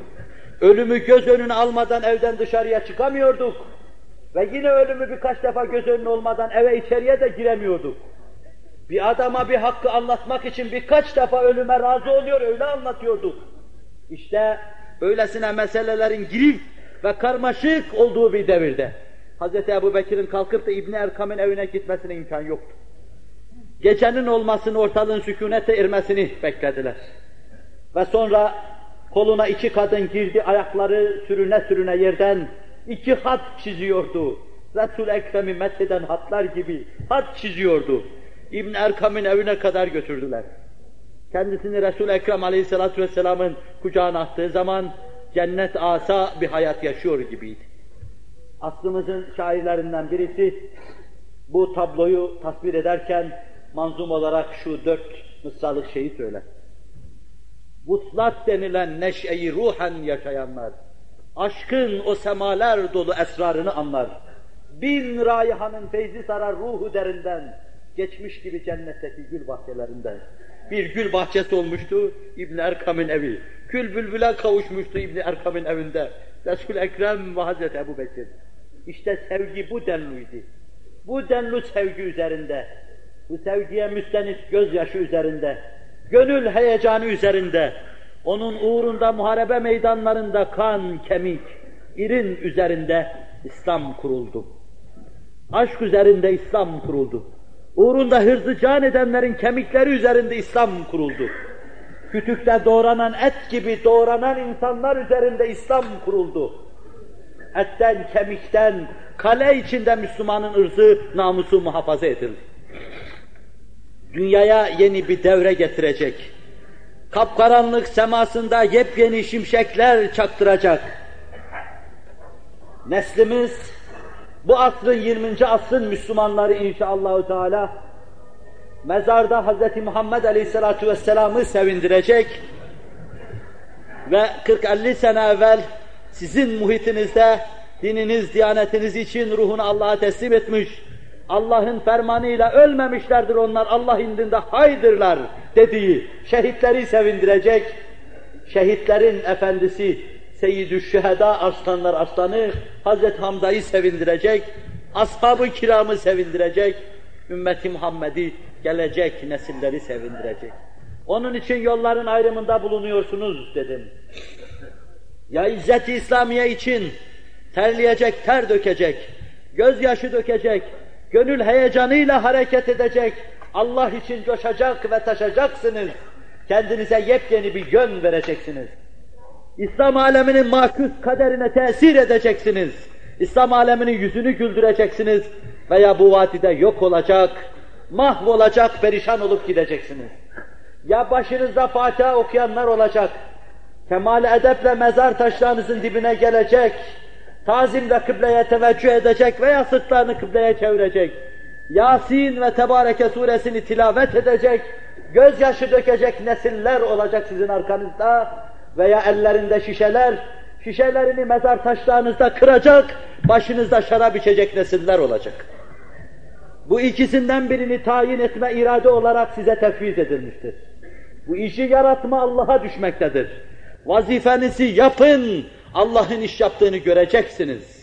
Ölümü göz önüne almadan evden dışarıya çıkamıyorduk. Ve yine ölümü birkaç defa göz önüne olmadan eve içeriye de giremiyorduk. Bir adama bir hakkı anlatmak için birkaç defa ölüme razı oluyor, öyle anlatıyorduk. İşte öylesine meselelerin girif ve karmaşık olduğu bir devirde Hz. Ebu Bekir'in kalkıp da İbni Erkam'ın evine gitmesine imkan yoktu. Gecenin olmasını, ortalığın sükunete ermesini beklediler. Ve sonra koluna iki kadın girdi, ayakları sürüne sürüne yerden iki hat çiziyordu. Resul-i Ekrem'i metheden hatlar gibi hat çiziyordu. İbn Erkam'ın evine kadar götürdüler. Kendisini Resul-i Ekrem aleyhissalatu vesselamın kucağına attığı zaman cennet asa bir hayat yaşıyor gibiydi. Aslımızın şairlerinden birisi bu tabloyu tasvir ederken manzum olarak şu dört mısralık şeyi söyler. Vuslat denilen neşeyi ruhen yaşayanlar, aşkın o semalar dolu esrarını anlar. Bin raihanın feyzi sarar ruhu derinden, geçmiş gibi cennetteki gül bahçelerinden. Bir gül bahçesi olmuştu İbn Erkam'ın evi. Gül bülbüle kavuşmuştu İbn Erkam'ın evinde. Resul-i Ekrem ve Hazreti Ebu Bekir. İşte sevgi bu denluydu. Bu denlu sevgi üzerinde, bu sevgiye müstenit gözyaşı üzerinde, gönül heyecanı üzerinde, onun uğrunda muharebe meydanlarında kan, kemik, irin üzerinde İslam kuruldu. Aşk üzerinde İslam kuruldu. Uğrunda hırzı can edenlerin kemikleri üzerinde İslam kuruldu. Kütükte doğranan et gibi doğranan insanlar üzerinde İslam kuruldu. Etten, kemikten, kale içinde Müslümanın ırzı, namusu muhafaza edildi. Dünyaya yeni bir devre getirecek. Kapkaranlık semasında yepyeni şimşekler çaktıracak. Neslimiz bu asrın 20. asrın Müslümanları inşallahü teala mezarda Hz. Muhammed Aleyhisselatü Vesselam'ı sevindirecek ve 40-50 sene evvel sizin muhitinizde dininiz, diyanetiniz için ruhunu Allah'a teslim etmiş, Allah'ın fermanıyla ölmemişlerdir onlar, Allah indinde haydırlar dediği şehitleri sevindirecek, şehitlerin efendisi Seyyid-ü Şüheda Arslanlar Arslanı Hazreti Hamza'yı sevindirecek, ashab-ı kiramı sevindirecek, ümmeti Muhammed'i gelecek nesilleri sevindirecek. Onun için yolların ayrımında bulunuyorsunuz dedim. Ya İzzet-i İslamiye için terleyecek, ter dökecek, gözyaşı dökecek, gönül heyecanıyla hareket edecek, Allah için coşacak ve taşacaksınız. Kendinize yepyeni bir yön vereceksiniz. İslam aleminin makus kaderine tesir edeceksiniz. İslam aleminin yüzünü güldüreceksiniz veya bu vadide yok olacak, mahvolacak, perişan olup gideceksiniz. Ya başınızda Fatiha okuyanlar olacak, kemal edeple mezar taşlarınızın dibine gelecek, tazimle kıbleye teveccüh edecek veya sırtlarını kıbleye çevirecek, Yasin ve Tebareke suresini tilavet edecek, gözyaşı dökecek nesiller olacak sizin arkanızda veya ellerinde şişeler, şişelerini mezar taşlarınızda kıracak, başınızda şarap içecek nesiller olacak. Bu ikisinden birini tayin etme irade olarak size tefviz edilmiştir. Bu işi yaratma Allah'a düşmektedir. Vazifenizi yapın, Allah'ın iş yaptığını göreceksiniz.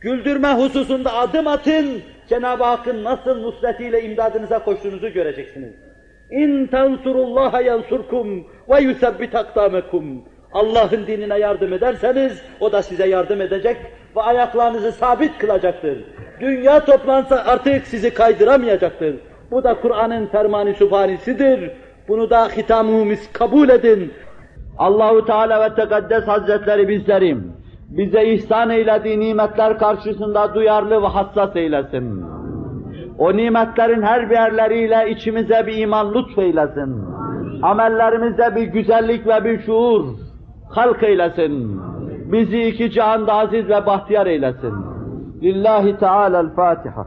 Güldürme hususunda adım atın, Cenab-ı Hakk'ın nasıl nusretiyle imdadınıza koştuğunuzu göreceksiniz. İn tansurullaha yansurkum ve yusabbit akdamekum. Allah'ın dinine yardım ederseniz o da size yardım edecek ve ayaklarınızı sabit kılacaktır. Dünya toplansa artık sizi kaydıramayacaktır. Bu da Kur'an'ın fermanı sübhanisidir. Bunu da hitamımız kabul edin. Allahu Teala ve Tekaddes Hazretleri bizleri bize ihsan eylediği nimetler karşısında duyarlı ve hassas eylesin. O nimetlerin her birleriyle içimize bir iman lütfeylesin. Amellerimizde bir güzellik ve bir şuur halk eylesin. Bizi iki cihanda aziz ve bahtiyar eylesin. Lillahi Teala'l-Fatiha.